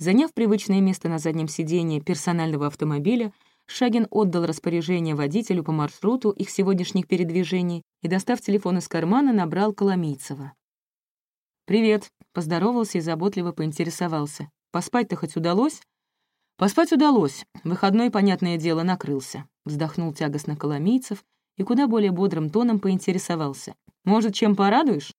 Заняв привычное место на заднем сиденье персонального автомобиля, Шагин отдал распоряжение водителю по маршруту их сегодняшних передвижений и, достав телефон из кармана, набрал Коломийцева. «Привет», — поздоровался и заботливо поинтересовался. «Поспать-то хоть удалось?» «Поспать удалось. Выходной, понятное дело, накрылся», — вздохнул тягостно Коломийцев и куда более бодрым тоном поинтересовался. «Может, чем порадуешь?»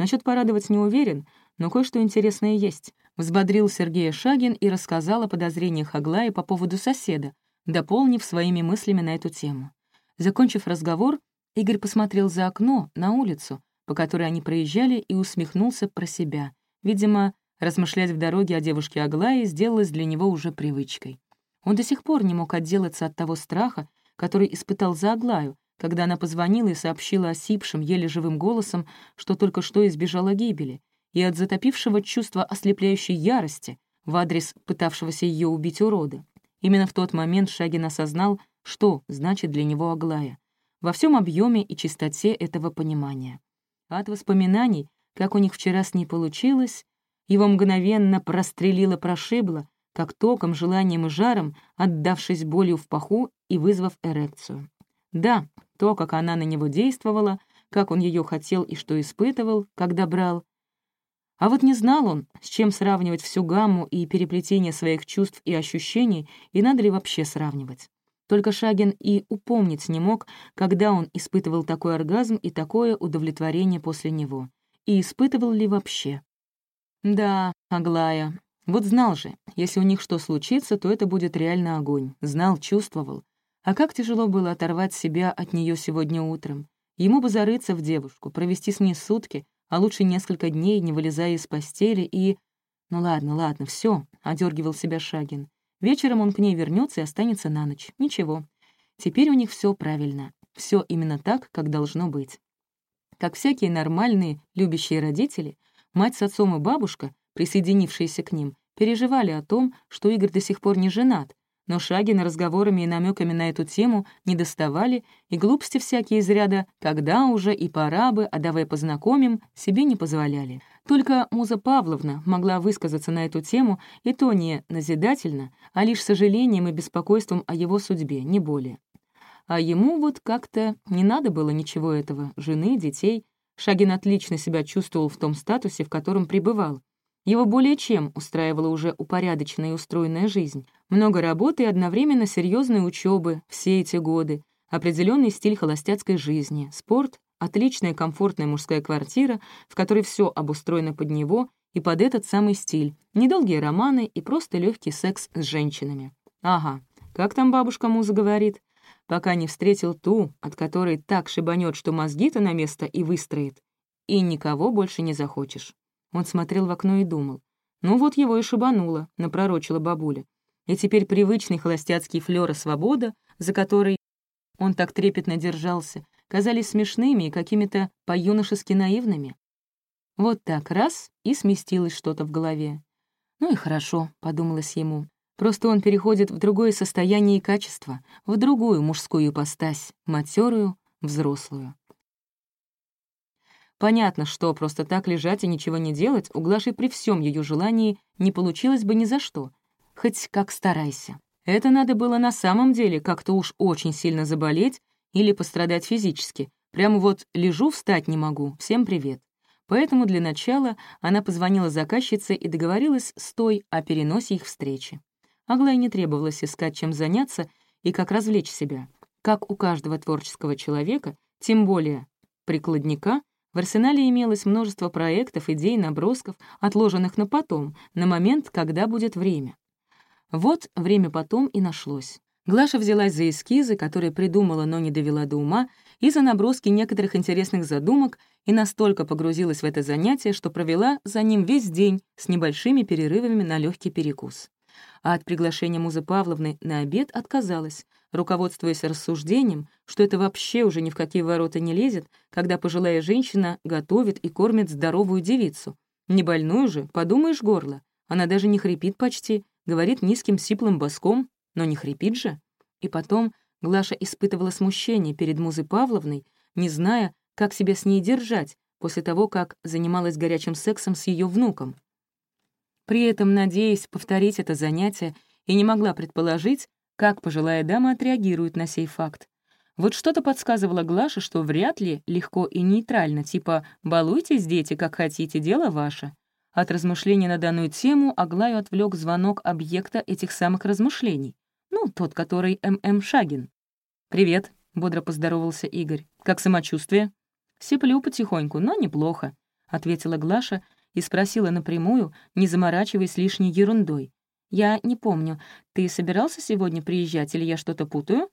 Насчет порадовать не уверен, но кое-что интересное есть. Взбодрил Сергея Шагин и рассказал о подозрениях Аглаи по поводу соседа, дополнив своими мыслями на эту тему. Закончив разговор, Игорь посмотрел за окно, на улицу, по которой они проезжали, и усмехнулся про себя. Видимо, размышлять в дороге о девушке Аглае сделалось для него уже привычкой. Он до сих пор не мог отделаться от того страха, который испытал за Аглаю, когда она позвонила и сообщила осипшим, еле живым голосом, что только что избежала гибели, и от затопившего чувства ослепляющей ярости в адрес пытавшегося ее убить урода. Именно в тот момент Шагин осознал, что значит для него Аглая, во всем объеме и чистоте этого понимания. От воспоминаний, как у них вчера с ней получилось, его мгновенно прострелило-прошибло, как током, желанием и жаром, отдавшись болью в паху и вызвав эрекцию. Да, то, как она на него действовала, как он ее хотел и что испытывал, когда брал. А вот не знал он, с чем сравнивать всю гамму и переплетение своих чувств и ощущений, и надо ли вообще сравнивать. Только Шагин и упомнить не мог, когда он испытывал такой оргазм и такое удовлетворение после него. И испытывал ли вообще. Да, Аглая. Вот знал же, если у них что случится, то это будет реально огонь. Знал, чувствовал. А как тяжело было оторвать себя от нее сегодня утром. Ему бы зарыться в девушку, провести с ней сутки, а лучше несколько дней, не вылезая из постели, и... Ну ладно, ладно, все, одергивал себя Шагин. Вечером он к ней вернется и останется на ночь. Ничего. Теперь у них все правильно. Все именно так, как должно быть. Как всякие нормальные, любящие родители, мать с отцом и бабушка, присоединившиеся к ним, переживали о том, что Игорь до сих пор не женат, но Шагина разговорами и намеками на эту тему не доставали, и глупости всякие из ряда «когда уже и пора бы, а давай познакомим» себе не позволяли. Только Муза Павловна могла высказаться на эту тему, и то не назидательно, а лишь сожалением и беспокойством о его судьбе, не более. А ему вот как-то не надо было ничего этого, жены, детей. Шагин отлично себя чувствовал в том статусе, в котором пребывал. Его более чем устраивала уже упорядоченная и устроенная жизнь. Много работы и одновременно серьезной учебы все эти годы, определенный стиль холостяцкой жизни, спорт, отличная комфортная мужская квартира, в которой все обустроено под него и под этот самый стиль, недолгие романы и просто легкий секс с женщинами. Ага, как там бабушка Муза говорит? Пока не встретил ту, от которой так шибанет, что мозги-то на место и выстроит, и никого больше не захочешь. Он смотрел в окно и думал. Ну вот его и шибануло, напророчила бабуля. И теперь привычный холостяцкий флёр свобода, за который он так трепетно держался, казались смешными и какими-то по-юношески наивными. Вот так раз — и сместилось что-то в голове. «Ну и хорошо», — подумалось ему. «Просто он переходит в другое состояние и качество, в другую мужскую ипостась, матерую, взрослую». Понятно, что просто так лежать и ничего не делать у Глаши при всем ее желании не получилось бы ни за что. Хоть как старайся. Это надо было на самом деле как-то уж очень сильно заболеть или пострадать физически. Прямо вот лежу, встать не могу, всем привет. Поэтому для начала она позвонила заказчице и договорилась с той о переносе их встречи. Аглае не требовалось искать, чем заняться и как развлечь себя. Как у каждого творческого человека, тем более прикладника, в арсенале имелось множество проектов, идей, набросков, отложенных на потом, на момент, когда будет время. Вот время потом и нашлось. Глаша взялась за эскизы, которые придумала, но не довела до ума, и за наброски некоторых интересных задумок и настолько погрузилась в это занятие, что провела за ним весь день с небольшими перерывами на легкий перекус. А от приглашения Музы Павловны на обед отказалась, руководствуясь рассуждением, что это вообще уже ни в какие ворота не лезет, когда пожилая женщина готовит и кормит здоровую девицу. Не больную же, подумаешь, горло. Она даже не хрипит почти, говорит низким сиплым боском, но не хрипит же. И потом Глаша испытывала смущение перед Музой Павловной, не зная, как себя с ней держать после того, как занималась горячим сексом с ее внуком. при этом надеясь повторить это занятие, и не могла предположить, как пожилая дама отреагирует на сей факт. Вот что-то подсказывало Глаше, что вряд ли легко и нейтрально, типа «балуйтесь, дети, как хотите, дело ваше». От размышлений на данную тему Аглаю отвлек звонок объекта этих самых размышлений. Ну, тот, который М.М. Шагин. «Привет», — бодро поздоровался Игорь. «Как самочувствие?» «Сиплю потихоньку, но неплохо», — ответила Глаша и спросила напрямую, не заморачиваясь лишней ерундой. «Я не помню, ты собирался сегодня приезжать или я что-то путаю?»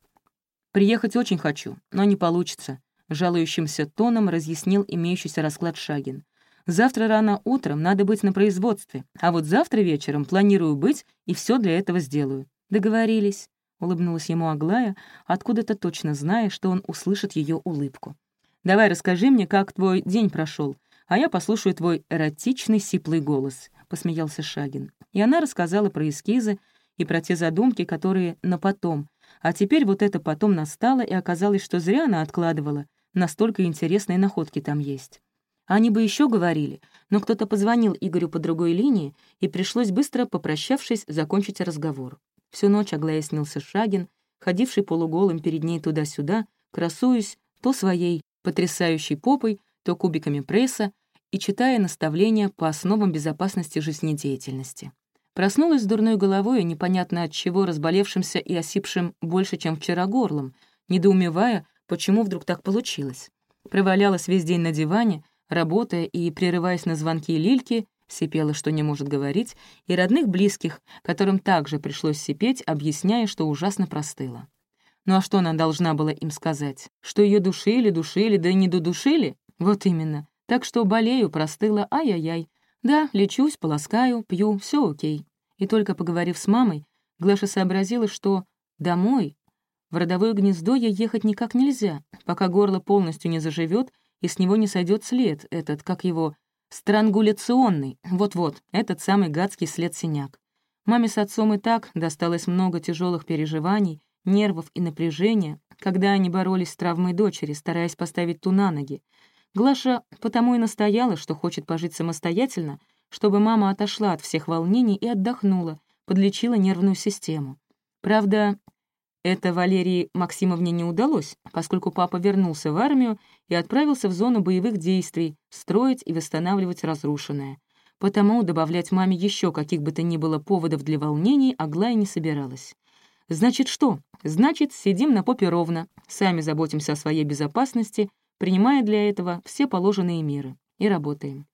«Приехать очень хочу, но не получится», — жалующимся тоном разъяснил имеющийся расклад Шагин. «Завтра рано утром надо быть на производстве, а вот завтра вечером планирую быть и все для этого сделаю». «Договорились», — улыбнулась ему Аглая, откуда-то точно зная, что он услышит ее улыбку. «Давай расскажи мне, как твой день прошел, а я послушаю твой эротичный сиплый голос», — посмеялся Шагин. И она рассказала про эскизы и про те задумки, которые на потом, а теперь вот это потом настало, и оказалось, что зря она откладывала. Настолько интересные находки там есть. Они бы еще говорили, но кто-то позвонил Игорю по другой линии, и пришлось быстро, попрощавшись, закончить разговор. Всю ночь Аглая снился Шагин, ходивший полуголым перед ней туда-сюда, красуясь то своей потрясающей попой, то кубиками пресса и читая наставления по основам безопасности жизнедеятельности. Проснулась с дурной головой, непонятно от чего разболевшимся и осипшим больше, чем вчера горлом, недоумевая, почему вдруг так получилось. Провалялась весь день на диване, работая и прерываясь на звонки Лильки, сипела, что не может говорить, и родных близких, которым также пришлось сипеть, объясняя, что ужасно простыла. Ну а что она должна была им сказать? Что ее душили, душили, да не додушили? Вот именно. Так что болею, простыла, ай-яй-яй. Да, лечусь, полоскаю, пью, все окей. И только поговорив с мамой, Глаша сообразила, что домой, в родовое гнездо ей ехать никак нельзя, пока горло полностью не заживет и с него не сойдет след, этот, как его, странгуляционный, вот-вот, этот самый гадский след-синяк. Маме с отцом и так досталось много тяжелых переживаний, нервов и напряжения, когда они боролись с травмой дочери, стараясь поставить ту на ноги, Глаша потому и настояла, что хочет пожить самостоятельно, чтобы мама отошла от всех волнений и отдохнула, подлечила нервную систему. Правда, это Валерии Максимовне не удалось, поскольку папа вернулся в армию и отправился в зону боевых действий, строить и восстанавливать разрушенное. Потому добавлять маме еще каких бы то ни было поводов для волнений Аглая не собиралась. Значит что? Значит, сидим на попе ровно, сами заботимся о своей безопасности — принимая для этого все положенные меры, и работаем.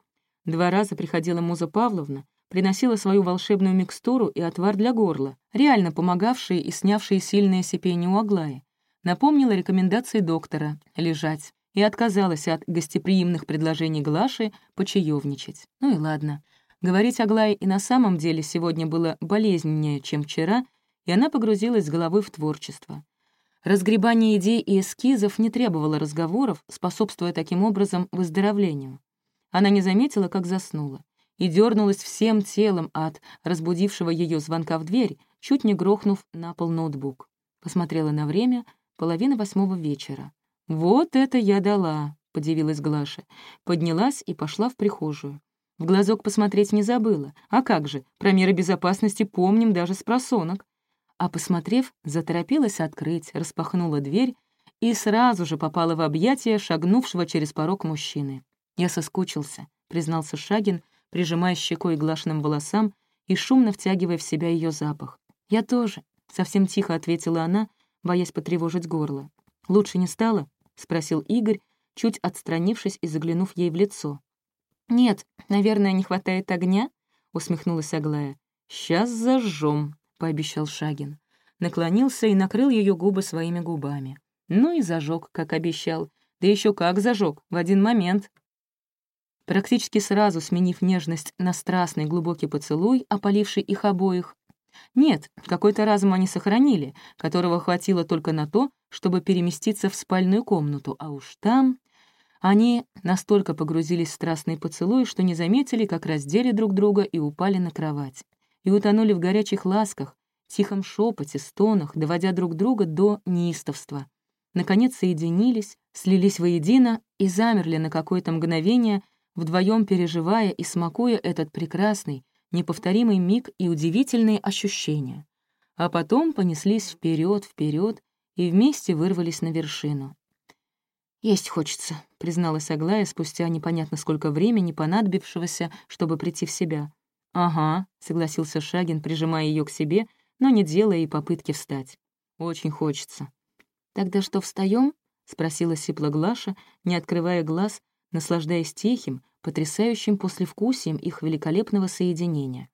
Два раза приходила Муза Павловна, приносила свою волшебную микстуру и отвар для горла, реально помогавшие и снявшие сильное сипение у Аглаи. Напомнила рекомендации доктора — лежать, и отказалась от гостеприимных предложений Глаши почаевничать. Ну и ладно. Говорить Аглае и на самом деле сегодня было болезненнее, чем вчера, и она погрузилась с головой в творчество. Разгребание идей и эскизов не требовало разговоров, способствуя таким образом выздоровлению. Она не заметила, как заснула, и дернулась всем телом от разбудившего ее звонка в дверь, чуть не грохнув на пол ноутбук. Посмотрела на время — половина восьмого вечера. «Вот это я дала!» — подивилась Глаша. Поднялась и пошла в прихожую. В глазок посмотреть не забыла. А как же, про меры безопасности помним даже с просонок а, посмотрев, заторопилась открыть, распахнула дверь и сразу же попала в объятия шагнувшего через порог мужчины. «Я соскучился», — признался Шагин, прижимая щекой глашенным волосам и шумно втягивая в себя ее запах. «Я тоже», — совсем тихо ответила она, боясь потревожить горло. «Лучше не стало?» — спросил Игорь, чуть отстранившись и заглянув ей в лицо. «Нет, наверное, не хватает огня?» — усмехнулась Аглая. «Сейчас зажжем», пообещал Шагин. Наклонился и накрыл ее губы своими губами. Ну и зажег, как обещал. Да еще как зажег, в один момент. Практически сразу сменив нежность на страстный глубокий поцелуй, опаливший их обоих. Нет, какой-то разум они сохранили, которого хватило только на то, чтобы переместиться в спальную комнату, а уж там... Они настолько погрузились в страстный поцелуй, что не заметили, как раздели друг друга и упали на кровать и утонули в горячих ласках, тихом шепоте, стонах, доводя друг друга до неистовства. Наконец соединились, слились воедино и замерли на какое-то мгновение, вдвоем переживая и смакуя этот прекрасный, неповторимый миг и удивительные ощущения. А потом понеслись вперед, вперед и вместе вырвались на вершину. «Есть хочется», — призналась Аглая спустя непонятно сколько времени, понадобившегося, чтобы прийти в себя. «Ага», — согласился Шагин, прижимая ее к себе, но не делая и попытки встать. «Очень хочется». «Тогда что, встаем? спросила сипла Глаша, не открывая глаз, наслаждаясь тихим, потрясающим послевкусием их великолепного соединения.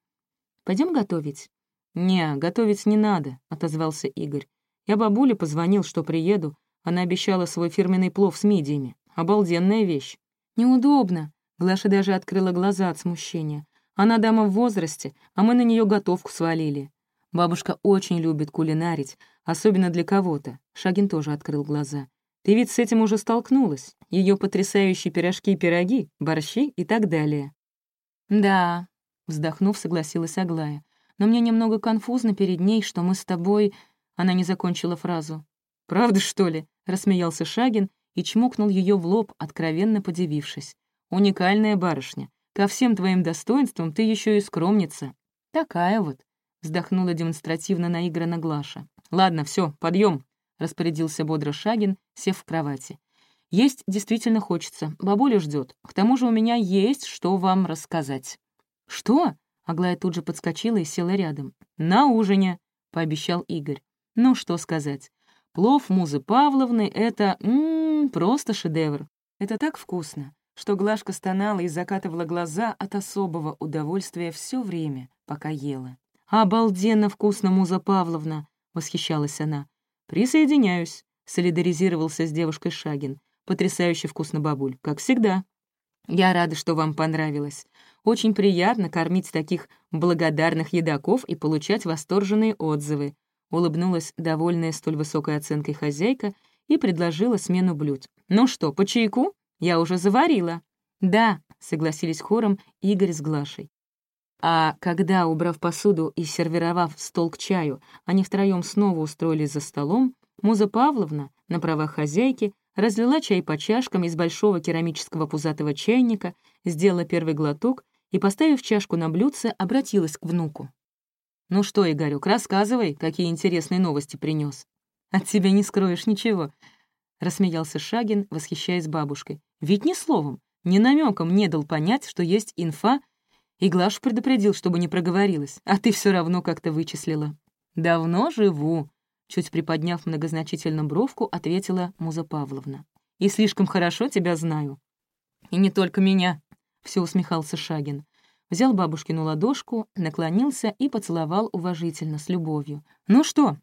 Пойдем готовить?» «Не, готовить не надо», — отозвался Игорь. «Я бабуле позвонил, что приеду. Она обещала свой фирменный плов с мидиями. Обалденная вещь». «Неудобно». Глаша даже открыла глаза от смущения. «Она дама в возрасте, а мы на нее готовку свалили. Бабушка очень любит кулинарить, особенно для кого-то». Шагин тоже открыл глаза. «Ты ведь с этим уже столкнулась. Ее потрясающие пирожки и пироги, борщи и так далее». «Да», — вздохнув, согласилась Аглая но мне немного конфузно перед ней, что мы с тобой...» Она не закончила фразу. «Правда, что ли?» — рассмеялся Шагин и чмокнул ее в лоб, откровенно подивившись. «Уникальная барышня. Ко всем твоим достоинствам ты еще и скромница. Такая вот», — вздохнула демонстративно наигранно Глаша. «Ладно, все, подъем, распорядился бодро Шагин, сев в кровати. «Есть действительно хочется. Бабуля ждет. К тому же у меня есть что вам рассказать». «Что?» Аглая тут же подскочила и села рядом. «На ужине», — пообещал Игорь. «Ну, что сказать. Плов Музы Павловны — это... М -м, просто шедевр. Это так вкусно, что Глашка стонала и закатывала глаза от особого удовольствия все время, пока ела. «Обалденно вкусно, Муза Павловна!» — восхищалась она. «Присоединяюсь», — солидаризировался с девушкой Шагин. «Потрясающе вкусно, бабуль, как всегда». «Я рада, что вам понравилось. Очень приятно кормить таких благодарных едоков и получать восторженные отзывы», улыбнулась довольная столь высокой оценкой хозяйка и предложила смену блюд. «Ну что, по чайку? Я уже заварила». «Да», — согласились хором Игорь с Глашей. А когда, убрав посуду и сервировав стол к чаю, они втроем снова устроились за столом, Муза Павловна, на правах хозяйки, разлила чай по чашкам из большого керамического пузатого чайника, сделала первый глоток и, поставив чашку на блюдце, обратилась к внуку. «Ну что, Игорюк, рассказывай, какие интересные новости принес. От тебя не скроешь ничего», — рассмеялся Шагин, восхищаясь бабушкой. «Ведь ни словом, ни намеком не дал понять, что есть инфа, и Глашу предупредил, чтобы не проговорилась, а ты все равно как-то вычислила. Давно живу», — чуть приподняв многозначительно бровку, ответила Муза Павловна. «И слишком хорошо тебя знаю». «И не только меня», — все усмехался Шагин. Взял бабушкину ладошку, наклонился и поцеловал уважительно, с любовью. «Ну что,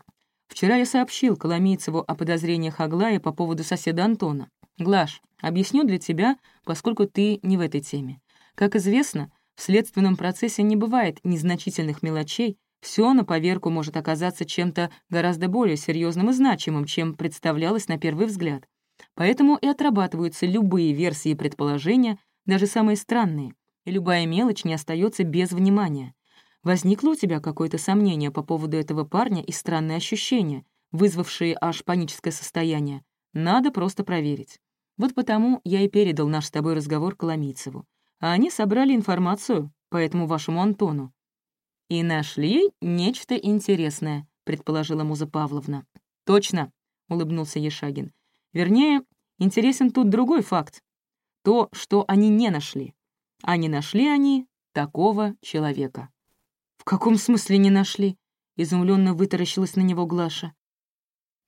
вчера я сообщил Коломийцеву о подозрениях Аглая по поводу соседа Антона. Глаш, объясню для тебя, поскольку ты не в этой теме. Как известно, в следственном процессе не бывает незначительных мелочей, все на поверку может оказаться чем-то гораздо более серьезным и значимым, чем представлялось на первый взгляд. Поэтому и отрабатываются любые версии предположения, даже самые странные, и любая мелочь не остается без внимания. Возникло у тебя какое-то сомнение по поводу этого парня и странные ощущения, вызвавшие аж паническое состояние? Надо просто проверить. Вот потому я и передал наш с тобой разговор Коломийцеву. А они собрали информацию по этому вашему Антону. «И нашли нечто интересное», — предположила Муза Павловна. «Точно», — улыбнулся Ешагин. «Вернее, интересен тут другой факт то, что они не нашли. А не нашли они такого человека. «В каком смысле не нашли?» — изумленно вытаращилась на него Глаша.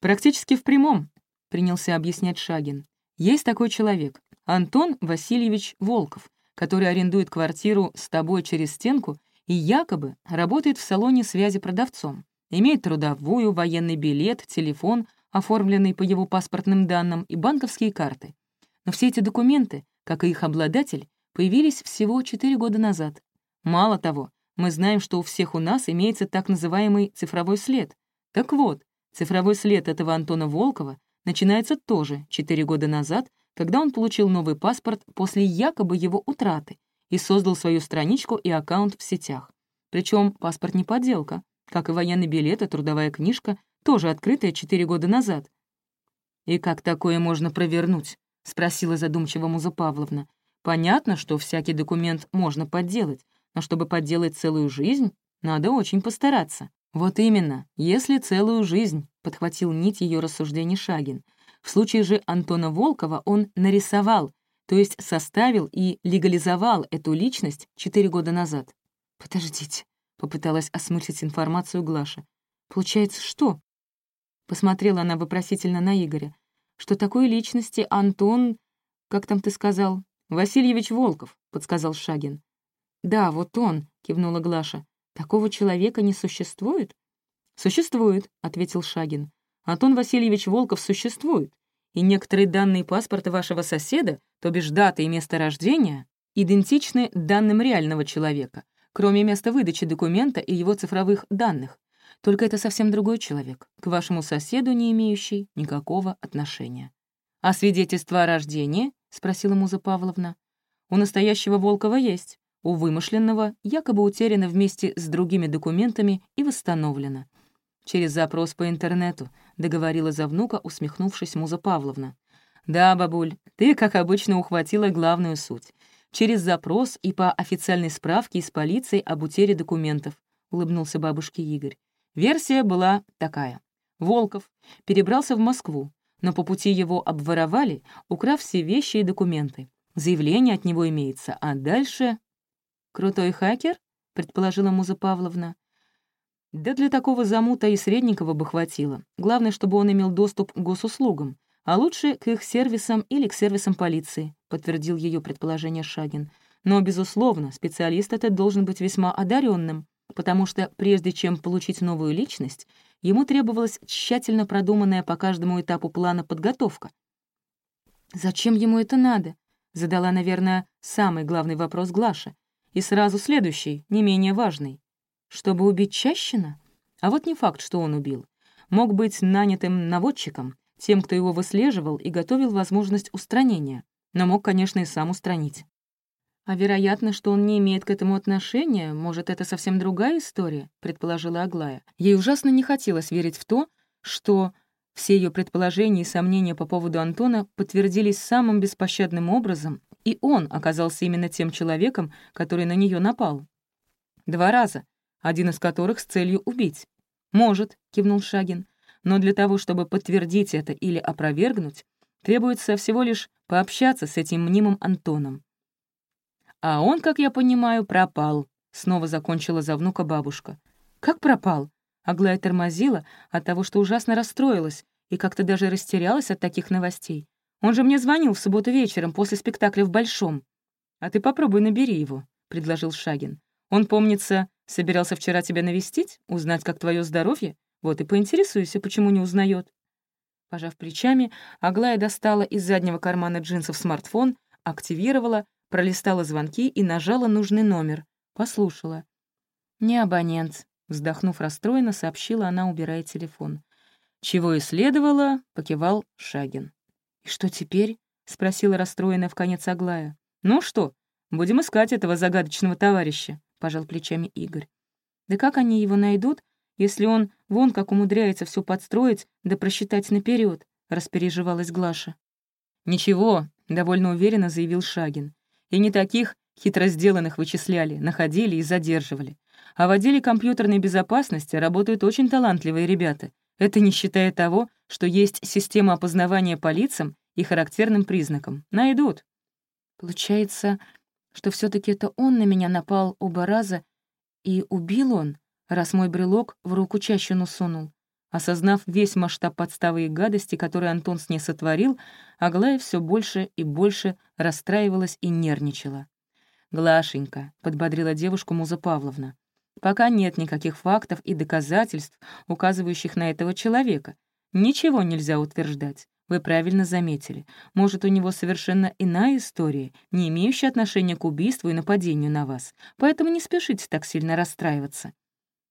«Практически в прямом», — принялся объяснять Шагин. «Есть такой человек, Антон Васильевич Волков, который арендует квартиру с тобой через стенку и якобы работает в салоне связи продавцом, имеет трудовую, военный билет, телефон, оформленный по его паспортным данным, и банковские карты. Но все эти документы, как и их обладатель, появились всего 4 года назад. Мало того, мы знаем, что у всех у нас имеется так называемый цифровой след. Так вот, цифровой след этого Антона Волкова начинается тоже 4 года назад, когда он получил новый паспорт после якобы его утраты и создал свою страничку и аккаунт в сетях. Причем паспорт не подделка, как и военный билет и трудовая книжка, тоже открытая 4 года назад. И как такое можно провернуть? — спросила задумчиво Муза Павловна. «Понятно, что всякий документ можно подделать, но чтобы подделать целую жизнь, надо очень постараться. Вот именно, если целую жизнь, — подхватил нить ее рассуждений Шагин. В случае же Антона Волкова он нарисовал, то есть составил и легализовал эту личность четыре года назад. «Подождите», — попыталась осмыслить информацию Глаша. «Получается, что?» Посмотрела она вопросительно на Игоря. «Что такой личности Антон... Как там ты сказал?» «Васильевич Волков», — подсказал Шагин. «Да, вот он», — кивнула Глаша. «Такого человека не существует?» «Существует», — ответил Шагин. «Антон Васильевич Волков существует, и некоторые данные паспорта вашего соседа, то бишь дата и место рождения, идентичны данным реального человека, кроме места выдачи документа и его цифровых данных. Только это совсем другой человек, к вашему соседу не имеющий никакого отношения. «А свидетельство о рождении?» — спросила Муза Павловна. «У настоящего Волкова есть, у вымышленного якобы утеряно вместе с другими документами и восстановлено. Через запрос по интернету», — договорила за внука, усмехнувшись Муза Павловна. «Да, бабуль, ты, как обычно, ухватила главную суть. Через запрос и по официальной справке из полиции об утере документов», — улыбнулся бабушке Игорь. Версия была такая. Волков перебрался в Москву, но по пути его обворовали, украв все вещи и документы. Заявление от него имеется, а дальше... «Крутой хакер?» — предположила Муза Павловна. «Да для такого замута и средненького бы хватило. Главное, чтобы он имел доступ к госуслугам, а лучше к их сервисам или к сервисам полиции», — подтвердил ее предположение Шагин. «Но, безусловно, специалист этот должен быть весьма одаренным, потому что прежде чем получить новую личность, ему требовалась тщательно продуманная по каждому этапу плана подготовка. «Зачем ему это надо?» — задала, наверное, самый главный вопрос Глаша. И сразу следующий, не менее важный. «Чтобы убить Чащина?» А вот не факт, что он убил. Мог быть нанятым наводчиком, тем, кто его выслеживал и готовил возможность устранения, но мог, конечно, и сам устранить. «А вероятно, что он не имеет к этому отношения, может, это совсем другая история», — предположила Аглая. Ей ужасно не хотелось верить в то, что все ее предположения и сомнения по поводу Антона подтвердились самым беспощадным образом, и он оказался именно тем человеком, который на нее напал. Два раза, один из которых с целью убить. «Может», — кивнул Шагин, «но для того, чтобы подтвердить это или опровергнуть, требуется всего лишь пообщаться с этим мнимым Антоном. А он, как я понимаю, пропал», — снова закончила за внука бабушка. «Как пропал?» Аглая тормозила от того, что ужасно расстроилась и как-то даже растерялась от таких новостей. «Он же мне звонил в субботу вечером после спектакля в Большом». «А ты попробуй набери его», — предложил Шагин. «Он, помнится, собирался вчера тебя навестить, узнать, как твое здоровье? Вот и поинтересуйся, почему не узнает. Пожав плечами, Аглая достала из заднего кармана джинсов смартфон, активировала, пролистала звонки и нажала нужный номер. Послушала. «Не абонент», — вздохнув расстроенно, сообщила она, убирая телефон. «Чего и следовало», — покивал Шагин. «И что теперь?» — спросила расстроенная в конец Аглая. «Ну что, будем искать этого загадочного товарища», — пожал плечами Игорь. «Да как они его найдут, если он вон как умудряется все подстроить да просчитать наперед? распереживалась Глаша. «Ничего», — довольно уверенно заявил Шагин. И не таких хитро сделанных вычисляли, находили и задерживали. А в отделе компьютерной безопасности работают очень талантливые ребята. Это не считая того, что есть система опознавания по лицам и характерным признакам. Найдут. Получается, что все таки это он на меня напал оба раза, и убил он, раз мой брелок в руку чащину сунул. Осознав весь масштаб подставы и гадости, которые Антон с ней сотворил, Аглая все больше и больше расстраивалась и нервничала. «Глашенька», — подбодрила девушку Муза Павловна, «пока нет никаких фактов и доказательств, указывающих на этого человека. Ничего нельзя утверждать. Вы правильно заметили. Может, у него совершенно иная история, не имеющая отношения к убийству и нападению на вас. Поэтому не спешите так сильно расстраиваться».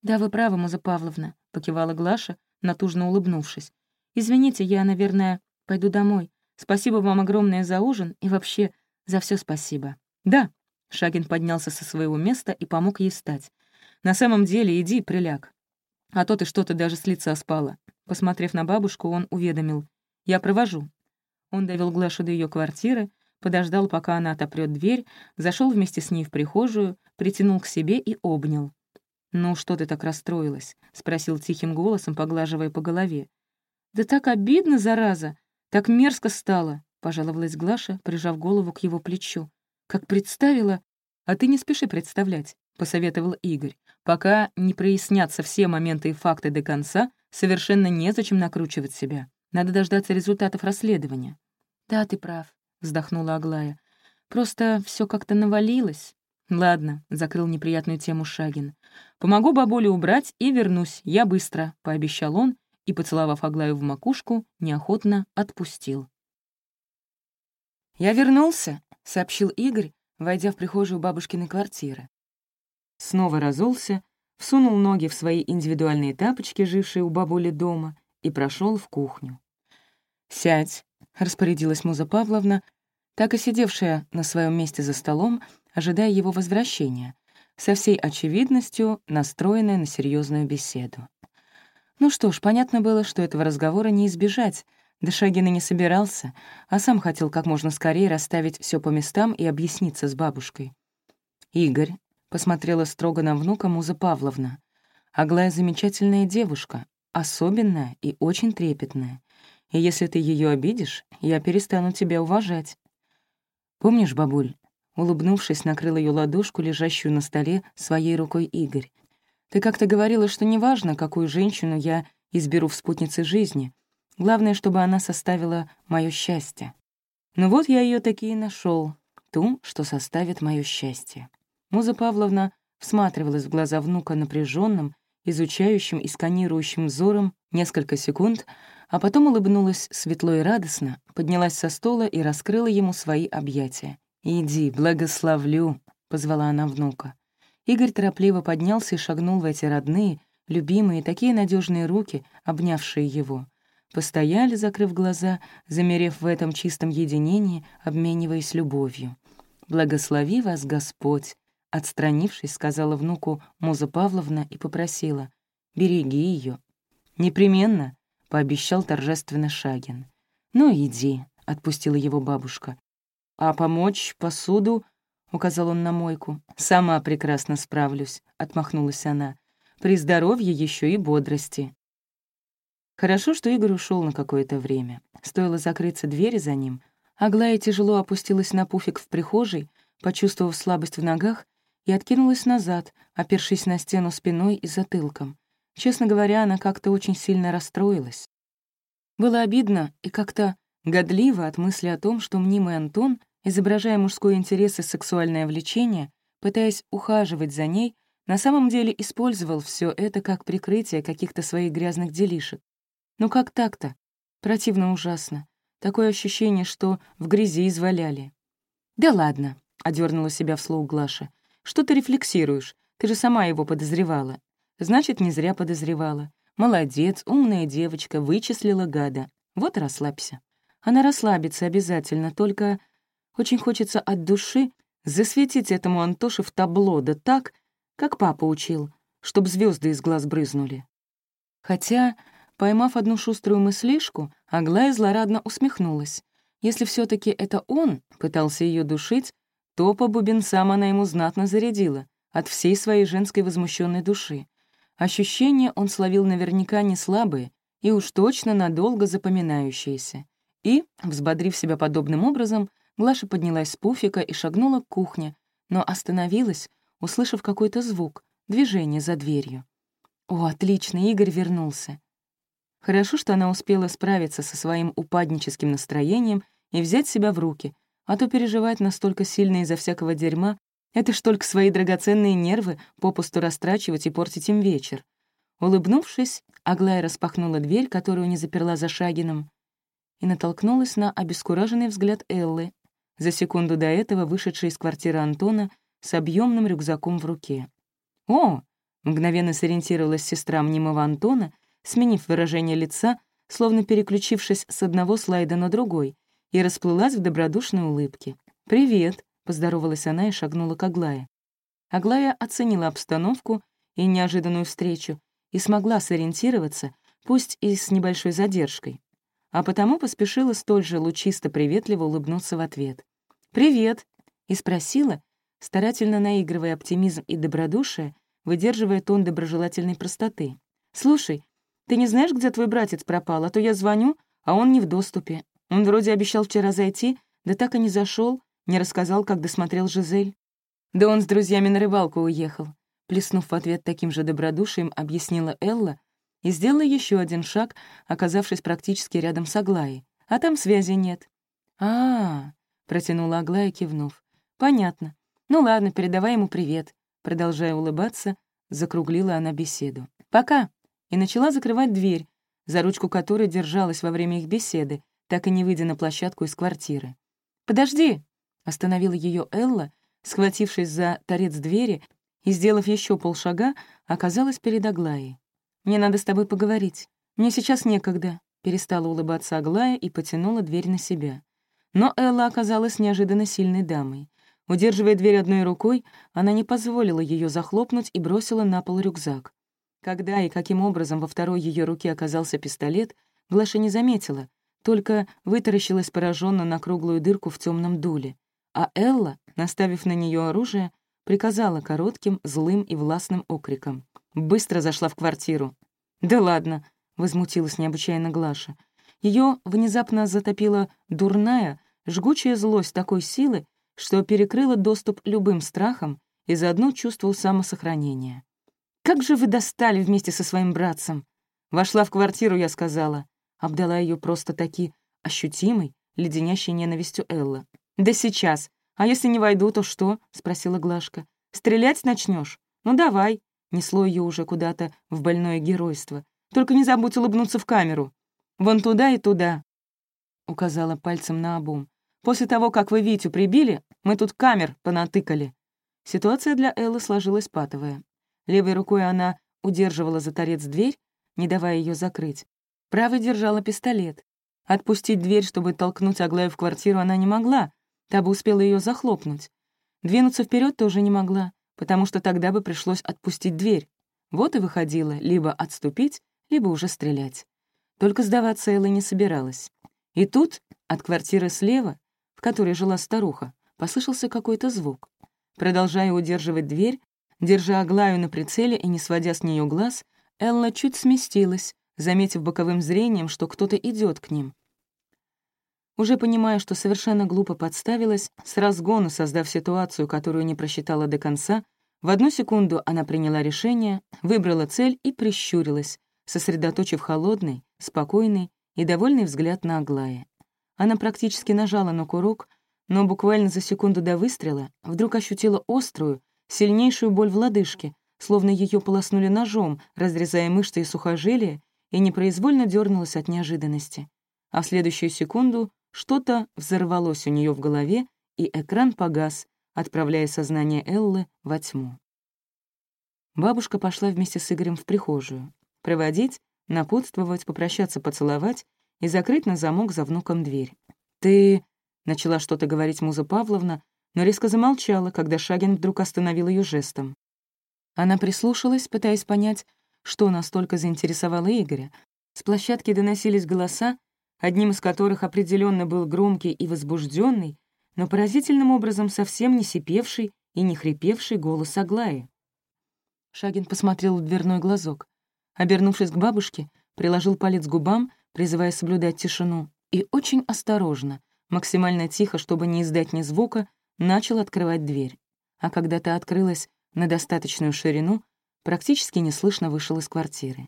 «Да, вы правы, Муза Павловна», — покивала Глаша, натужно улыбнувшись. «Извините, я, наверное, пойду домой. Спасибо вам огромное за ужин и вообще за все спасибо». «Да», — Шагин поднялся со своего места и помог ей встать. «На самом деле, иди, приляг. А то ты что-то даже с лица спала». Посмотрев на бабушку, он уведомил. «Я провожу». Он довел Глашу до ее квартиры, подождал, пока она отопрет дверь, зашел вместе с ней в прихожую, притянул к себе и обнял. «Ну, что ты так расстроилась?» — спросил тихим голосом, поглаживая по голове. «Да так обидно, зараза! Так мерзко стало!» — пожаловалась Глаша, прижав голову к его плечу. «Как представила...» «А ты не спеши представлять», — посоветовал Игорь. «Пока не прояснятся все моменты и факты до конца, совершенно незачем накручивать себя. Надо дождаться результатов расследования». «Да, ты прав», — вздохнула Аглая. «Просто все как-то навалилось». «Ладно», — закрыл неприятную тему Шагин. «Помогу бабуле убрать и вернусь. Я быстро», — пообещал он и, поцеловав Аглаю в макушку, неохотно отпустил. «Я вернулся», — сообщил Игорь, войдя в прихожую бабушкиной квартиры. Снова разулся, всунул ноги в свои индивидуальные тапочки, жившие у бабули дома, и прошел в кухню. «Сядь», — распорядилась Муза Павловна, так и сидевшая на своем месте за столом, ожидая его возвращения, со всей очевидностью настроенная на серьезную беседу. Ну что ж, понятно было, что этого разговора не избежать, да Шагин и не собирался, а сам хотел как можно скорее расставить все по местам и объясниться с бабушкой. «Игорь», — посмотрела строго на внука Муза Павловна, «Аглая замечательная девушка, особенная и очень трепетная. И если ты ее обидишь, я перестану тебя уважать. Помнишь, бабуль, Улыбнувшись, накрыл ее ладошку, лежащую на столе, своей рукой Игорь. «Ты как-то говорила, что неважно, какую женщину я изберу в спутнице жизни. Главное, чтобы она составила мое счастье. Ну вот я ее таки и нашел, ту, что составит мое счастье». Муза Павловна всматривалась в глаза внука напряженным, изучающим и сканирующим взором несколько секунд, а потом улыбнулась светло и радостно, поднялась со стола и раскрыла ему свои объятия. «Иди, благословлю», — позвала она внука. Игорь торопливо поднялся и шагнул в эти родные, любимые, такие надежные руки, обнявшие его. Постояли, закрыв глаза, замерев в этом чистом единении, обмениваясь любовью. «Благослови вас, Господь», — отстранившись, сказала внуку Муза Павловна и попросила. «Береги ее. «Непременно», — пообещал торжественно Шагин. «Ну, иди», — отпустила его бабушка. «А помочь посуду?» — указал он на мойку. «Сама прекрасно справлюсь», — отмахнулась она. «При здоровье еще и бодрости». Хорошо, что Игорь ушел на какое-то время. Стоило закрыться двери за ним. Аглая тяжело опустилась на пуфик в прихожей, почувствовав слабость в ногах, и откинулась назад, опершись на стену спиной и затылком. Честно говоря, она как-то очень сильно расстроилась. Было обидно и как-то годливо от мысли о том, что мнимый Антон изображая мужской интерес и сексуальное влечение, пытаясь ухаживать за ней, на самом деле использовал все это как прикрытие каких-то своих грязных делишек. Ну как так-то? Противно ужасно. Такое ощущение, что в грязи изваляли. «Да ладно», — одернула себя вслух Глаша. «Что ты рефлексируешь? Ты же сама его подозревала. Значит, не зря подозревала. Молодец, умная девочка, вычислила гада. Вот расслабься. Она расслабится обязательно, только очень хочется от души засветить этому Антоше в табло, да так, как папа учил, чтоб звезды из глаз брызнули. Хотя, поймав одну шуструю мыслишку, Аглая злорадно усмехнулась. Если все таки это он пытался ее душить, то по бубенцам она ему знатно зарядила от всей своей женской возмущенной души. Ощущения он словил наверняка не слабые и уж точно надолго запоминающиеся. И, взбодрив себя подобным образом, Глаша поднялась с пуфика и шагнула к кухне, но остановилась, услышав какой-то звук, движение за дверью. О, отлично, Игорь вернулся. Хорошо, что она успела справиться со своим упадническим настроением и взять себя в руки, а то переживать настолько сильно из-за всякого дерьма — это ж только свои драгоценные нервы попусту растрачивать и портить им вечер. Улыбнувшись, Аглая распахнула дверь, которую не заперла за Шагином, и натолкнулась на обескураженный взгляд Эллы, за секунду до этого вышедший из квартиры Антона с объемным рюкзаком в руке. «О!» — мгновенно сориентировалась сестра мнимого Антона, сменив выражение лица, словно переключившись с одного слайда на другой, и расплылась в добродушной улыбке. «Привет!» — поздоровалась она и шагнула к Аглае. Аглая оценила обстановку и неожиданную встречу и смогла сориентироваться, пусть и с небольшой задержкой, а потому поспешила столь же лучисто приветливо улыбнуться в ответ. «Привет!» и спросила, старательно наигрывая оптимизм и добродушие, выдерживая тон доброжелательной простоты. «Слушай, ты не знаешь, где твой братец пропал? А то я звоню, а он не в доступе. Он вроде обещал вчера зайти, да так и не зашел, не рассказал, как досмотрел Жизель. Да он с друзьями на рыбалку уехал. Плеснув в ответ таким же добродушием, объяснила Элла и сделала еще один шаг, оказавшись практически рядом с Аглаей. А там связи нет. а, -а, -а протянула Аглая, кивнув. «Понятно. Ну ладно, передавай ему привет». Продолжая улыбаться, закруглила она беседу. «Пока» и начала закрывать дверь, за ручку которой держалась во время их беседы, так и не выйдя на площадку из квартиры. «Подожди!» — остановила ее Элла, схватившись за торец двери и, сделав еще полшага, оказалась перед Аглаей. «Мне надо с тобой поговорить. Мне сейчас некогда», — перестала улыбаться Аглая и потянула дверь на себя. Но Элла оказалась неожиданно сильной дамой. Удерживая дверь одной рукой, она не позволила ее захлопнуть и бросила на пол рюкзак. Когда и каким образом во второй ее руке оказался пистолет, Глаша не заметила, только вытаращилась пораженно на круглую дырку в темном дуле. А Элла, наставив на нее оружие, приказала коротким, злым и властным окриком. Быстро зашла в квартиру. «Да ладно», — возмутилась необычайно Глаша. Ее внезапно затопила дурная, жгучая злость такой силы, что перекрыла доступ любым страхам и заодно чувству самосохранения. «Как же вы достали вместе со своим братцем?» Вошла в квартиру, я сказала. Обдала ее просто-таки ощутимой, леденящей ненавистью Элла. «Да сейчас. А если не войду, то что?» — спросила Глашка. «Стрелять начнешь? Ну давай». Несло ее уже куда-то в больное геройство. «Только не забудь улыбнуться в камеру. Вон туда и туда», — указала пальцем на обум. «После того, как вы Витю прибили, мы тут камер понатыкали». Ситуация для Эллы сложилась патовая. Левой рукой она удерживала за торец дверь, не давая ее закрыть. Правой держала пистолет. Отпустить дверь, чтобы толкнуть Аглаю в квартиру, она не могла, та бы успела ее захлопнуть. Двинуться вперед тоже не могла, потому что тогда бы пришлось отпустить дверь. Вот и выходила либо отступить, либо уже стрелять. Только сдаваться Элла не собиралась. И тут от квартиры слева, в которой жила старуха, послышался какой-то звук. Продолжая удерживать дверь, Держа Аглаю на прицеле и не сводя с нее глаз, Элла чуть сместилась, заметив боковым зрением, что кто-то идет к ним. Уже понимая, что совершенно глупо подставилась, с разгона создав ситуацию, которую не просчитала до конца, в одну секунду она приняла решение, выбрала цель и прищурилась, сосредоточив холодный, спокойный и довольный взгляд на Аглае. Она практически нажала на курок, но буквально за секунду до выстрела вдруг ощутила острую, сильнейшую боль в лодыжке, словно ее полоснули ножом, разрезая мышцы и сухожилия, и непроизвольно дернулась от неожиданности. А в следующую секунду что-то взорвалось у нее в голове, и экран погас, отправляя сознание Эллы во тьму. Бабушка пошла вместе с Игорем в прихожую. Проводить, напутствовать, попрощаться, поцеловать и закрыть на замок за внуком дверь. «Ты...» — начала что-то говорить Муза Павловна, но резко замолчала, когда Шагин вдруг остановил ее жестом. Она прислушалась, пытаясь понять, что настолько заинтересовало Игоря. С площадки доносились голоса, одним из которых определенно был громкий и возбужденный, но поразительным образом совсем не сипевший и не хрипевший голос Аглаи. Шагин посмотрел в дверной глазок. Обернувшись к бабушке, приложил палец к губам, призывая соблюдать тишину, и очень осторожно, максимально тихо, чтобы не издать ни звука, начал открывать дверь. А когда та открылась на достаточную ширину, практически неслышно вышел из квартиры.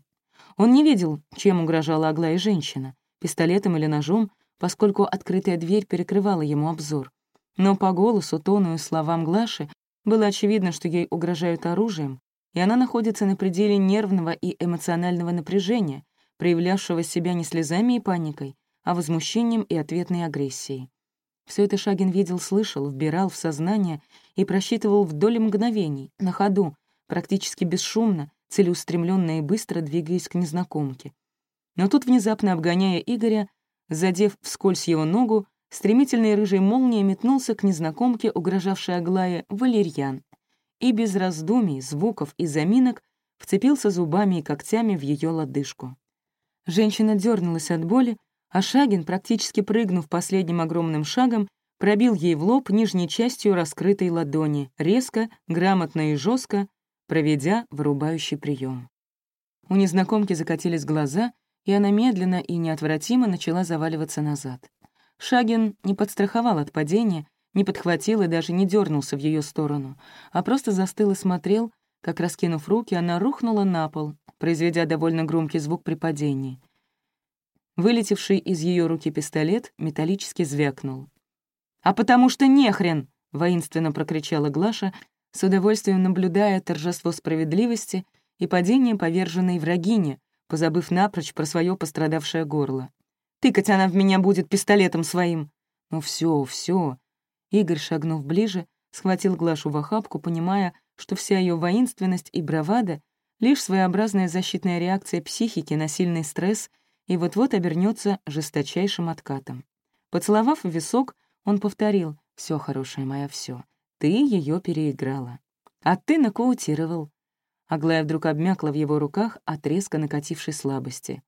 Он не видел, чем угрожала Аглая женщина, пистолетом или ножом, поскольку открытая дверь перекрывала ему обзор. Но по голосу, тону и словам Глаши было очевидно, что ей угрожают оружием, и она находится на пределе нервного и эмоционального напряжения, проявлявшего себя не слезами и паникой, а возмущением и ответной агрессией. Все это Шагин видел, слышал, вбирал в сознание и просчитывал вдоль мгновений, на ходу, практически бесшумно, целеустремленно и быстро двигаясь к незнакомке. Но тут, внезапно обгоняя Игоря, задев вскользь его ногу, стремительной рыжей молнией метнулся к незнакомке, угрожавшей Аглае, валерьян, и без раздумий, звуков и заминок вцепился зубами и когтями в ее лодыжку. Женщина дернулась от боли, а Шагин, практически прыгнув последним огромным шагом, пробил ей в лоб нижней частью раскрытой ладони, резко, грамотно и жестко, проведя вырубающий прием. У незнакомки закатились глаза, и она медленно и неотвратимо начала заваливаться назад. Шагин не подстраховал от падения, не подхватил и даже не дернулся в ее сторону, а просто застыл и смотрел, как, раскинув руки, она рухнула на пол, произведя довольно громкий звук при падении. Вылетевший из ее руки пистолет металлически звякнул. «А потому что нехрен!» — воинственно прокричала Глаша, с удовольствием наблюдая торжество справедливости и падение поверженной врагини, позабыв напрочь про свое пострадавшее горло. «Тыкать она в меня будет пистолетом своим!» «Ну все, все. Игорь, шагнув ближе, схватил Глашу в охапку, понимая, что вся ее воинственность и бравада — лишь своеобразная защитная реакция психики на сильный стресс и вот-вот обернется жесточайшим откатом. Поцеловав в висок, он повторил «Все, хорошая моя, все. Ты ее переиграла. А ты нокаутировал». Аглая вдруг обмякла в его руках от резко накатившей слабости.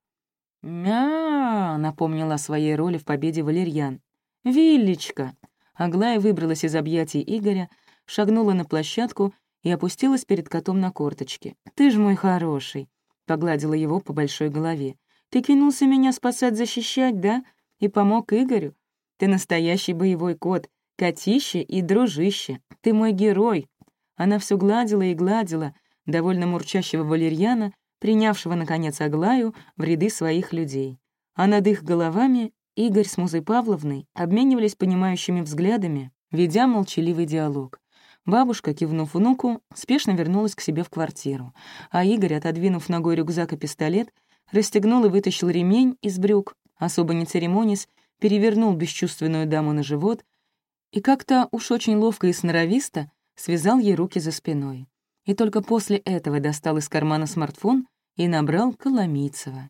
«Мя!» — напомнила о своей роли в победе Валерьян. «Виллечка!» Аглая выбралась из объятий Игоря, шагнула на площадку и опустилась перед котом на корточки. «Ты ж мой хороший!» — погладила его по большой голове. «Ты кинулся меня спасать, защищать, да? И помог Игорю? Ты настоящий боевой кот, котище и дружище. Ты мой герой!» Она все гладила и гладила довольно мурчащего валерьяна, принявшего, наконец, Аглаю в ряды своих людей. А над их головами Игорь с Музой Павловной обменивались понимающими взглядами, ведя молчаливый диалог. Бабушка, кивнув внуку, спешно вернулась к себе в квартиру, а Игорь, отодвинув ногой рюкзак и пистолет, расстегнул и вытащил ремень из брюк, особо не церемонясь, перевернул бесчувственную даму на живот и как-то уж очень ловко и сноровисто связал ей руки за спиной. И только после этого достал из кармана смартфон и набрал Коломийцева.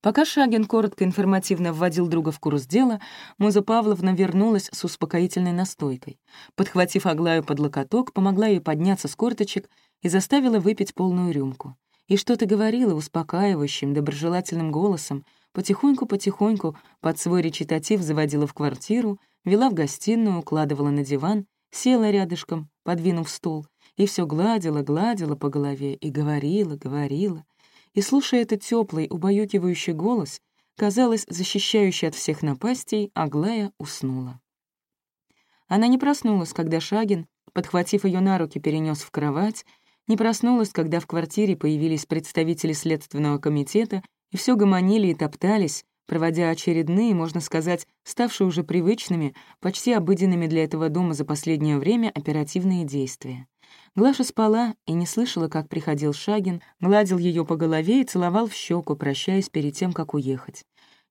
Пока Шагин коротко информативно вводил друга в курс дела, Муза Павловна вернулась с успокоительной настойкой. Подхватив Аглаю под локоток, помогла ей подняться с корточек и заставила выпить полную рюмку. И что-то говорила успокаивающим, доброжелательным голосом, потихоньку-потихоньку под свой речитатив заводила в квартиру, вела в гостиную, укладывала на диван, села рядышком, подвинув стул, и все гладила, гладила по голове и говорила, говорила — и, слушая этот теплый, убаюкивающий голос, казалось, защищающий от всех напастей, Аглая уснула. Она не проснулась, когда Шагин, подхватив ее на руки, перенес в кровать, не проснулась, когда в квартире появились представители Следственного комитета и все гомонили и топтались, проводя очередные, можно сказать, ставшие уже привычными, почти обыденными для этого дома за последнее время оперативные действия. Глаша спала и не слышала, как приходил Шагин, гладил ее по голове и целовал в щеку, прощаясь перед тем, как уехать.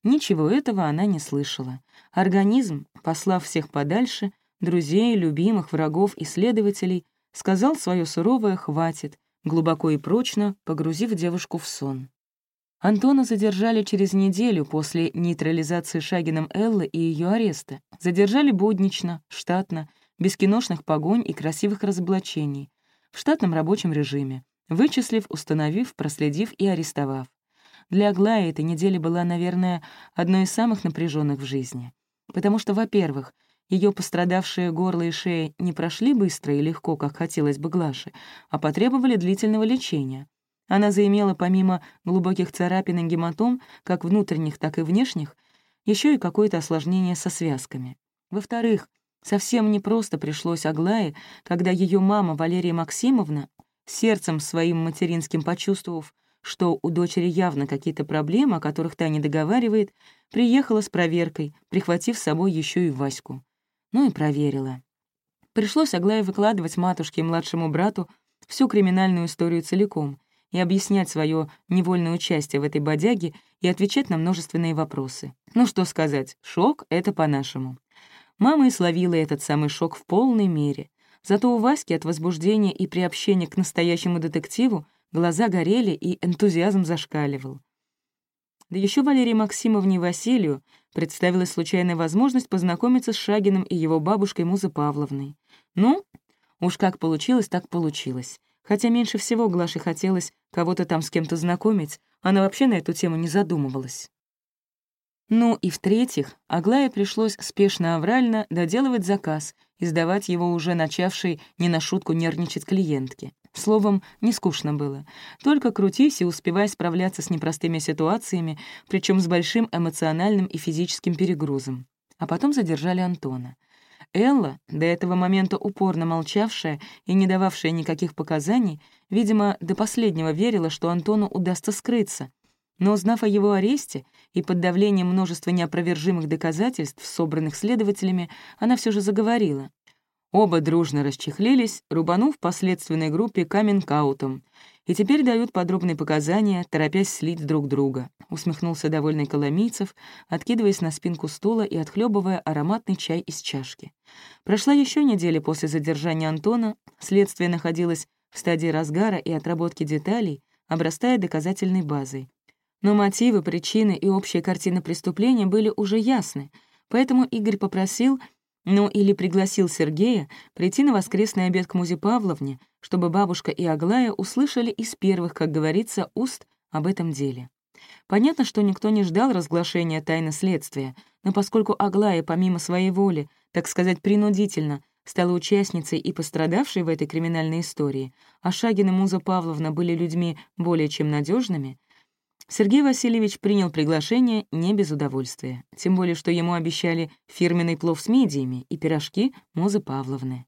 Ничего этого она не слышала. Организм, послав всех подальше, друзей, любимых, врагов, исследователей, сказал свое суровое «хватит», глубоко и прочно погрузив девушку в сон. Антона задержали через неделю после нейтрализации Шагином Эллы и ее ареста. Задержали буднично, штатно, без киношных погонь и красивых разоблачений, в штатном рабочем режиме, вычислив, установив, проследив и арестовав. Для Аглаи эта неделя была, наверное, одной из самых напряженных в жизни. Потому что, во-первых, ее пострадавшие горло и шея не прошли быстро и легко, как хотелось бы Глаше, а потребовали длительного лечения. Она заимела помимо глубоких царапин и гематом, как внутренних, так и внешних, еще и какое-то осложнение со связками. Во-вторых, Совсем непросто пришлось Аглае, когда ее мама Валерия Максимовна, сердцем своим материнским почувствовав, что у дочери явно какие-то проблемы, о которых та не договаривает, приехала с проверкой, прихватив с собой еще и Ваську. Ну и проверила. Пришлось Аглае выкладывать матушке и младшему брату всю криминальную историю целиком и объяснять свое невольное участие в этой бодяге и отвечать на множественные вопросы. Ну что сказать, шок — это по-нашему. Мама и словила этот самый шок в полной мере. Зато у Васьки от возбуждения и приобщения к настоящему детективу глаза горели и энтузиазм зашкаливал. Да еще Валерии Максимовне Василию представилась случайная возможность познакомиться с Шагиным и его бабушкой Музы Павловной. Ну, уж как получилось, так получилось. Хотя меньше всего Глаше хотелось кого-то там с кем-то знакомить, она вообще на эту тему не задумывалась. Ну и в-третьих, Аглае пришлось спешно-аврально доделывать заказ и сдавать его уже начавшей не на шутку нервничать клиентке. Словом, не скучно было. Только крутись и успевай справляться с непростыми ситуациями, причем с большим эмоциональным и физическим перегрузом. А потом задержали Антона. Элла, до этого момента упорно молчавшая и не дававшая никаких показаний, видимо, до последнего верила, что Антону удастся скрыться — но узнав о его аресте и под давлением множества неопровержимых доказательств, собранных следователями, она все же заговорила. Оба дружно расчехлились, рубанув последственной группе каменкаутом, и теперь дают подробные показания, торопясь слить друг друга, усмехнулся довольный Коломийцев, откидываясь на спинку стула и отхлебывая ароматный чай из чашки. Прошла еще неделя после задержания Антона, следствие находилось в стадии разгара и отработки деталей, обрастая доказательной базой. Но мотивы, причины и общая картина преступления были уже ясны, поэтому Игорь попросил, ну или пригласил Сергея прийти на воскресный обед к Музе Павловне, чтобы бабушка и Аглая услышали из первых, как говорится, уст об этом деле. Понятно, что никто не ждал разглашения тайны следствия, но поскольку Аглая, помимо своей воли, так сказать, принудительно, стала участницей и пострадавшей в этой криминальной истории, а Шагин и Муза Павловна были людьми более чем надежными, Сергей Васильевич принял приглашение не без удовольствия, тем более что ему обещали фирменный плов с мидиями и пирожки Музы Павловны.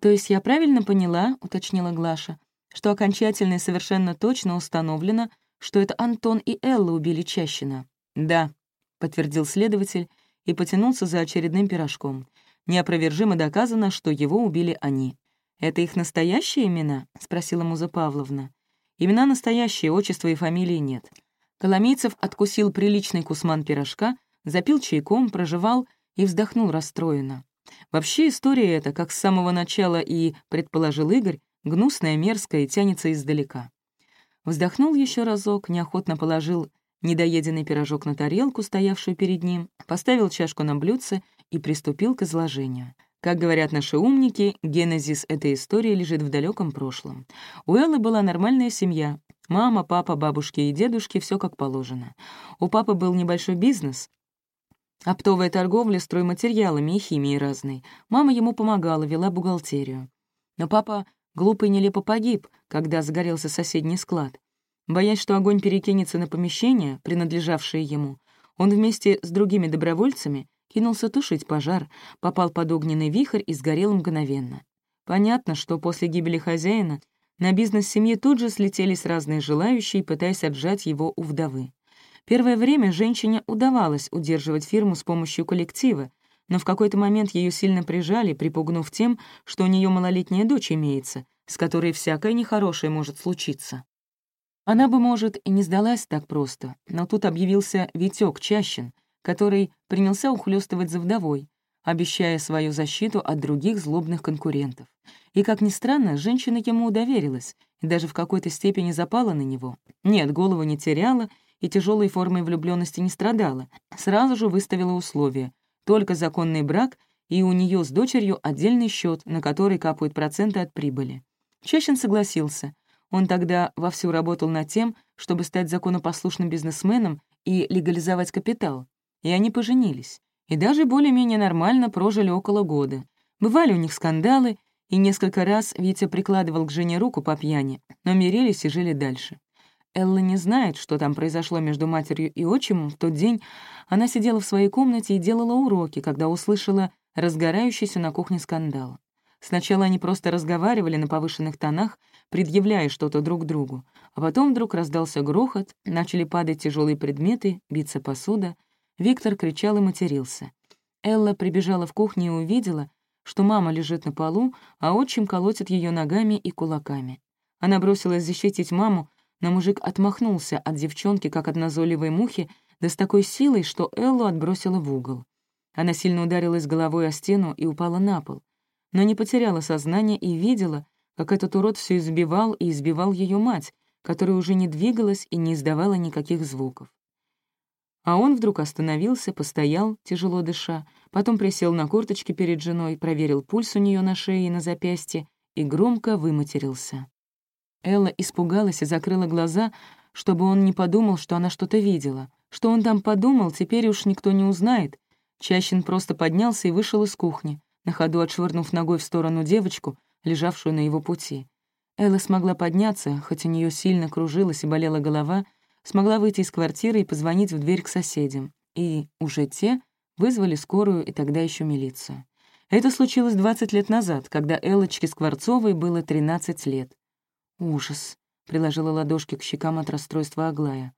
«То есть я правильно поняла, — уточнила Глаша, — что окончательно и совершенно точно установлено, что это Антон и Элла убили Чащина?» «Да», — подтвердил следователь и потянулся за очередным пирожком. «Неопровержимо доказано, что его убили они». «Это их настоящие имена?» — спросила Муза Павловна. Имена настоящие, отчества и фамилии нет. Коломейцев откусил приличный кусман пирожка, запил чайком, проживал и вздохнул расстроенно. Вообще история эта, как с самого начала и предположил Игорь, гнусная, мерзкая и тянется издалека. Вздохнул еще разок, неохотно положил недоеденный пирожок на тарелку, стоявшую перед ним, поставил чашку на блюдце и приступил к изложению. Как говорят наши умники, генезис этой истории лежит в далеком прошлом. У Эллы была нормальная семья. Мама, папа, бабушки и дедушки — все как положено. У папы был небольшой бизнес, Оптовая торговля стройматериалами и химией разной. Мама ему помогала, вела бухгалтерию. Но папа глупо и нелепо погиб, когда загорелся соседний склад. Боясь, что огонь перекинется на помещение, принадлежавшее ему, он вместе с другими добровольцами кинулся тушить пожар, попал под огненный вихрь и сгорел мгновенно. Понятно, что после гибели хозяина на бизнес семьи тут же слетелись разные желающие, пытаясь отжать его у вдовы. Первое время женщине удавалось удерживать фирму с помощью коллектива, но в какой-то момент ее сильно прижали, припугнув тем, что у нее малолетняя дочь имеется, с которой всякое нехорошее может случиться. Она бы, может, и не сдалась так просто, но тут объявился Витек Чащин, который принялся ухлёстывать за вдовой, обещая свою защиту от других злобных конкурентов. И, как ни странно, женщина ему доверилась и даже в какой-то степени запала на него. Нет, голову не теряла и тяжелой формой влюбленности не страдала. Сразу же выставила условия. Только законный брак и у нее с дочерью отдельный счет, на который капают проценты от прибыли. Чащин согласился. Он тогда вовсю работал над тем, чтобы стать законопослушным бизнесменом и легализовать капитал и они поженились, и даже более-менее нормально прожили около года. Бывали у них скандалы, и несколько раз Витя прикладывал к жене руку по пьяни, но мирились и жили дальше. Элла не знает, что там произошло между матерью и отчимом в тот день. Она сидела в своей комнате и делала уроки, когда услышала разгорающийся на кухне скандал. Сначала они просто разговаривали на повышенных тонах, предъявляя что-то друг другу, а потом вдруг раздался грохот, начали падать тяжелые предметы, биться посуда — Виктор кричал и матерился. Элла прибежала в кухню и увидела, что мама лежит на полу, а отчим колотит ее ногами и кулаками. Она бросилась защитить маму, но мужик отмахнулся от девчонки, как от назойливой мухи, да с такой силой, что Эллу отбросила в угол. Она сильно ударилась головой о стену и упала на пол, но не потеряла сознание и видела, как этот урод все избивал и избивал ее мать, которая уже не двигалась и не издавала никаких звуков. А он вдруг остановился, постоял, тяжело дыша, потом присел на корточки перед женой, проверил пульс у нее на шее и на запястье и громко выматерился. Элла испугалась и закрыла глаза, чтобы он не подумал, что она что-то видела. Что он там подумал, теперь уж никто не узнает. Чащин просто поднялся и вышел из кухни, на ходу отшвырнув ногой в сторону девочку, лежавшую на его пути. Элла смогла подняться, хоть у нее сильно кружилась и болела голова, смогла выйти из квартиры и позвонить в дверь к соседям. И уже те вызвали скорую и тогда еще милицию. Это случилось 20 лет назад, когда Эллочке Скворцовой было 13 лет. «Ужас», — приложила ладошки к щекам от расстройства Аглая.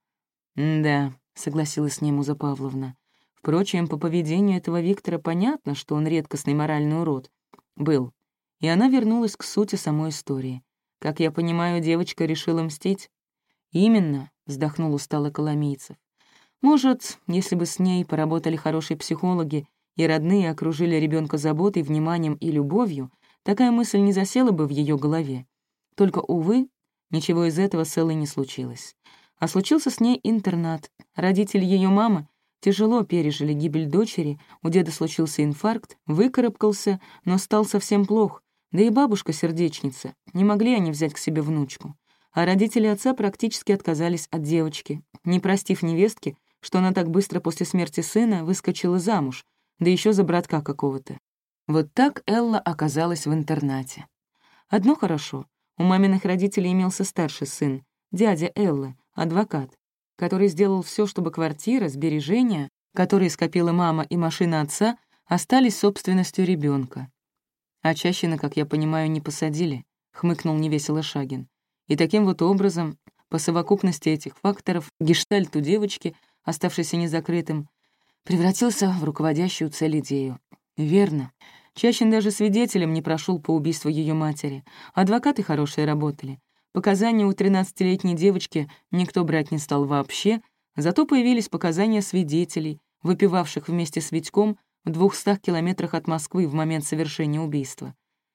«Да», — согласилась с ней Муза Павловна. Впрочем, по поведению этого Виктора понятно, что он редкостный моральный урод. Был. И она вернулась к сути самой истории. Как я понимаю, девочка решила мстить. «Именно», — вздохнул устало Коломийцев. «Может, если бы с ней поработали хорошие психологи и родные окружили ребенка заботой, вниманием и любовью, такая мысль не засела бы в ее голове. Только, увы, ничего из этого с Эллой не случилось. А случился с ней интернат. Родители ее мамы тяжело пережили гибель дочери, у деда случился инфаркт, выкарабкался, но стал совсем плох, да и бабушка-сердечница, не могли они взять к себе внучку. А родители отца практически отказались от девочки, не простив невестке, что она так быстро после смерти сына выскочила замуж, да еще за братка какого-то. Вот так Элла оказалась в интернате. Одно хорошо, у маминых родителей имелся старший сын, дядя Эллы, адвокат, который сделал все, чтобы квартира, сбережения, которые скопила мама и машина отца, остались собственностью ребенка. А Чащина, как я понимаю, не посадили, — хмыкнул невесело Шагин. И таким вот образом, по совокупности этих факторов, гештальт у девочки, оставшийся незакрытым, превратился в руководящую цель идею. Верно. Чащин даже свидетелем не прошел по убийству ее матери. Адвокаты хорошие работали. Показания у 13-летней девочки никто брать не стал вообще, зато появились показания свидетелей, выпивавших вместе с Витьком в двухстах километрах от Москвы в момент совершения убийства.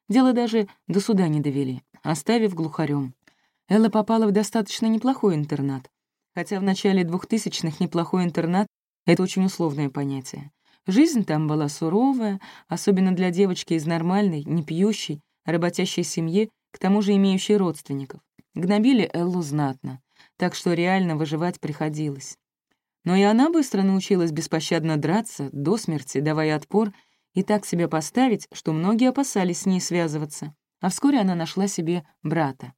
Дело даже до суда не довели, оставив глухарем. Элла попала в достаточно неплохой интернат. Хотя в начале двухтысячных неплохой интернат — это очень условное понятие. Жизнь там была суровая, особенно для девочки из нормальной, не пьющей, работящей семьи, к тому же имеющей родственников. Гнобили Эллу знатно, так что реально выживать приходилось. Но и она быстро научилась беспощадно драться, до смерти, давая отпор, и так себя поставить, что многие опасались с ней связываться. А вскоре она нашла себе брата.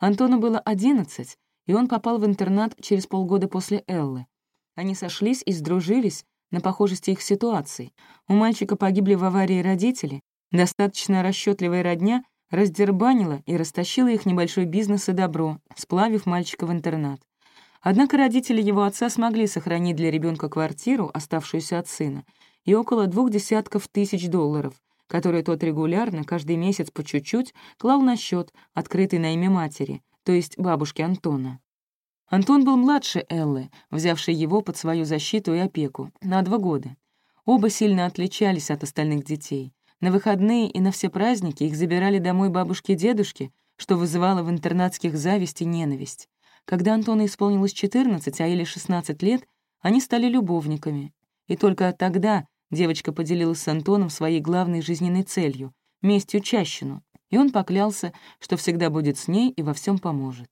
Антону было одиннадцать, и он попал в интернат через полгода после Эллы. Они сошлись и сдружились на похожести их ситуаций. У мальчика погибли в аварии родители, достаточно расчетливая родня раздербанила и растащила их небольшой бизнес и добро, сплавив мальчика в интернат. Однако родители его отца смогли сохранить для ребенка квартиру, оставшуюся от сына, и около двух десятков тысяч долларов, которые тот регулярно, каждый месяц по чуть-чуть, клал на счет, открытый на имя матери, то есть бабушки Антона. Антон был младше Эллы, взявшей его под свою защиту и опеку, на два года. Оба сильно отличались от остальных детей. На выходные и на все праздники их забирали домой бабушки и дедушки, что вызывало в интернатских зависть и ненависть. Когда Антону исполнилось 14, а или 16 лет, они стали любовниками. И только тогда девочка поделилась с Антоном своей главной жизненной целью — местью Чащину, и он поклялся, что всегда будет с ней и во всем поможет.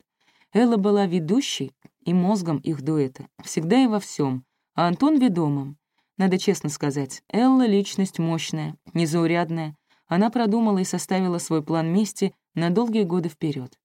Элла была ведущей и мозгом их дуэта, всегда и во всем, а Антон — ведомым. Надо честно сказать, Элла — личность мощная, незаурядная. Она продумала и составила свой план мести на долгие годы вперед.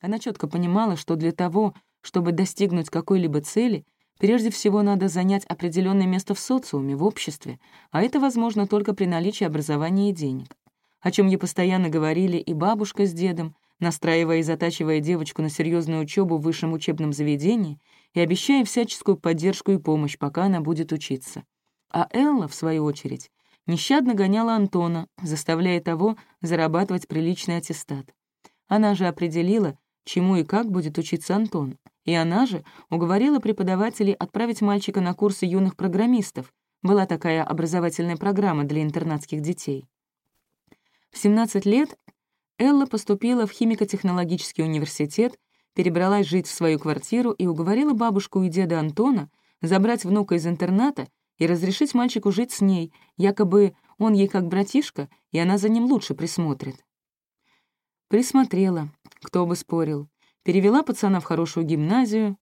Она четко понимала, что для того, чтобы достигнуть какой-либо цели, прежде всего надо занять определенное место в социуме, в обществе, а это возможно только при наличии образования и денег. О чем ей постоянно говорили и бабушка с дедом, настраивая и затачивая девочку на серьезную учебу в высшем учебном заведении и обещая всяческую поддержку и помощь, пока она будет учиться. А Элла, в свою очередь, нещадно гоняла Антона, заставляя того зарабатывать приличный аттестат. Она же определила, чему и как будет учиться Антон, и она же уговорила преподавателей отправить мальчика на курсы юных программистов. Была такая образовательная программа для интернатских детей. В 17 лет Элла поступила в химико-технологический университет, перебралась жить в свою квартиру и уговорила бабушку и деда Антона забрать внука из интерната и разрешить мальчику жить с ней, якобы он ей как братишка, и она за ним лучше присмотрит. Присмотрела, кто бы спорил. Перевела пацана в хорошую гимназию,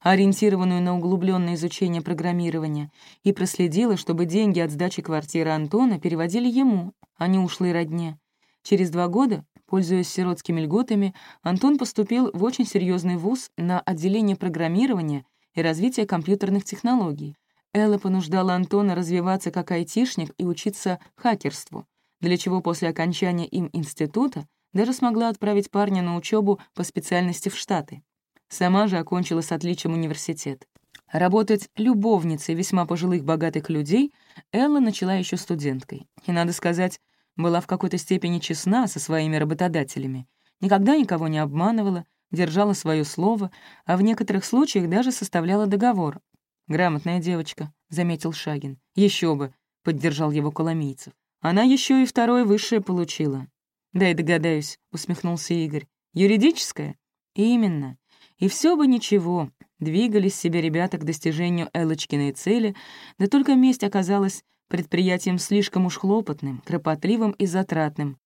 ориентированную на углубленное изучение программирования, и проследила, чтобы деньги от сдачи квартиры Антона переводили ему, а не ушлой родне. Через два года, пользуясь сиротскими льготами, Антон поступил в очень серьезный вуз на отделение программирования и развития компьютерных технологий. Элла понуждала Антона развиваться как айтишник и учиться хакерству, для чего после окончания им института даже смогла отправить парня на учебу по специальности в Штаты. Сама же окончила с отличием университет. Работать любовницей весьма пожилых богатых людей Элла начала еще студенткой. И, надо сказать, была в какой-то степени честна со своими работодателями, никогда никого не обманывала, держала свое слово, а в некоторых случаях даже составляла договор. «Грамотная девочка», — заметил Шагин. Еще бы», — поддержал его Коломийцев. «Она еще и второе высшее получила». «Да и догадаюсь», — усмехнулся Игорь. «Юридическое?» «Именно. И все бы ничего. Двигались себе ребята к достижению Элочкиной цели, да только месть оказалась предприятием слишком уж хлопотным, кропотливым и затратным.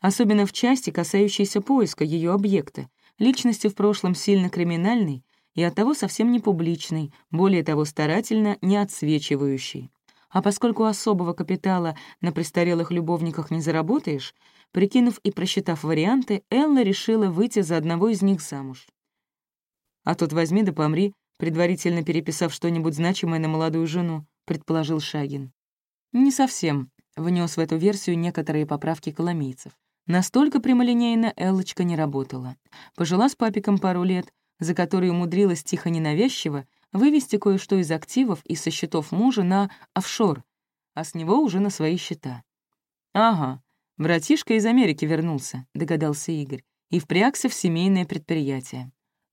Особенно в части, касающейся поиска ее объекта, личности в прошлом сильно криминальной и оттого совсем не публичной, более того, старательно не отсвечивающей. А поскольку особого капитала на престарелых любовниках не заработаешь, прикинув и просчитав варианты, Элла решила выйти за одного из них замуж. А тут возьми да помри, предварительно переписав что-нибудь значимое на молодую жену, предположил Шагин. «Не совсем», — внес в эту версию некоторые поправки коломийцев. Настолько прямолинейно Эллочка не работала. Пожила с папиком пару лет, за которые умудрилась тихо ненавязчиво вывести кое-что из активов и со счетов мужа на офшор, а с него уже на свои счета. «Ага, братишка из Америки вернулся», — догадался Игорь, и впрягся в семейное предприятие.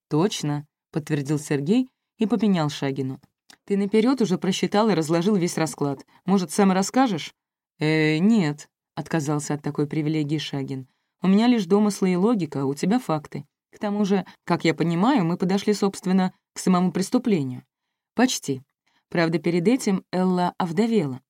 «Точно», — подтвердил Сергей и попенял Шагину. Ты наперед уже просчитал и разложил весь расклад. Может, сам расскажешь?» «Э, нет», — отказался от такой привилегии Шагин. «У меня лишь домыслы и логика, а у тебя факты. К тому же, как я понимаю, мы подошли, собственно, к самому преступлению». «Почти. Правда, перед этим Элла овдовела.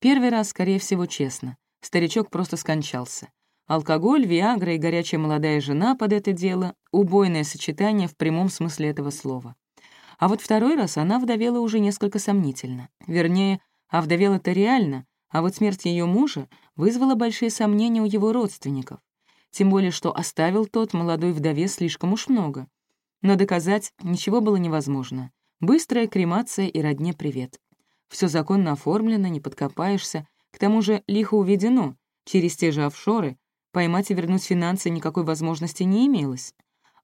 Первый раз, скорее всего, честно. Старичок просто скончался. Алкоголь, виагра и горячая молодая жена под это дело — убойное сочетание в прямом смысле этого слова. А вот второй раз она вдовела уже несколько сомнительно. Вернее, овдовела-то реально, а вот смерть ее мужа вызвала большие сомнения у его родственников. Тем более, что оставил тот молодой вдове слишком уж много. Но доказать ничего было невозможно. Быстрая кремация и родне привет. Все законно оформлено, не подкопаешься. К тому же лихо уведено. Через те же офшоры поймать и вернуть финансы никакой возможности не имелось.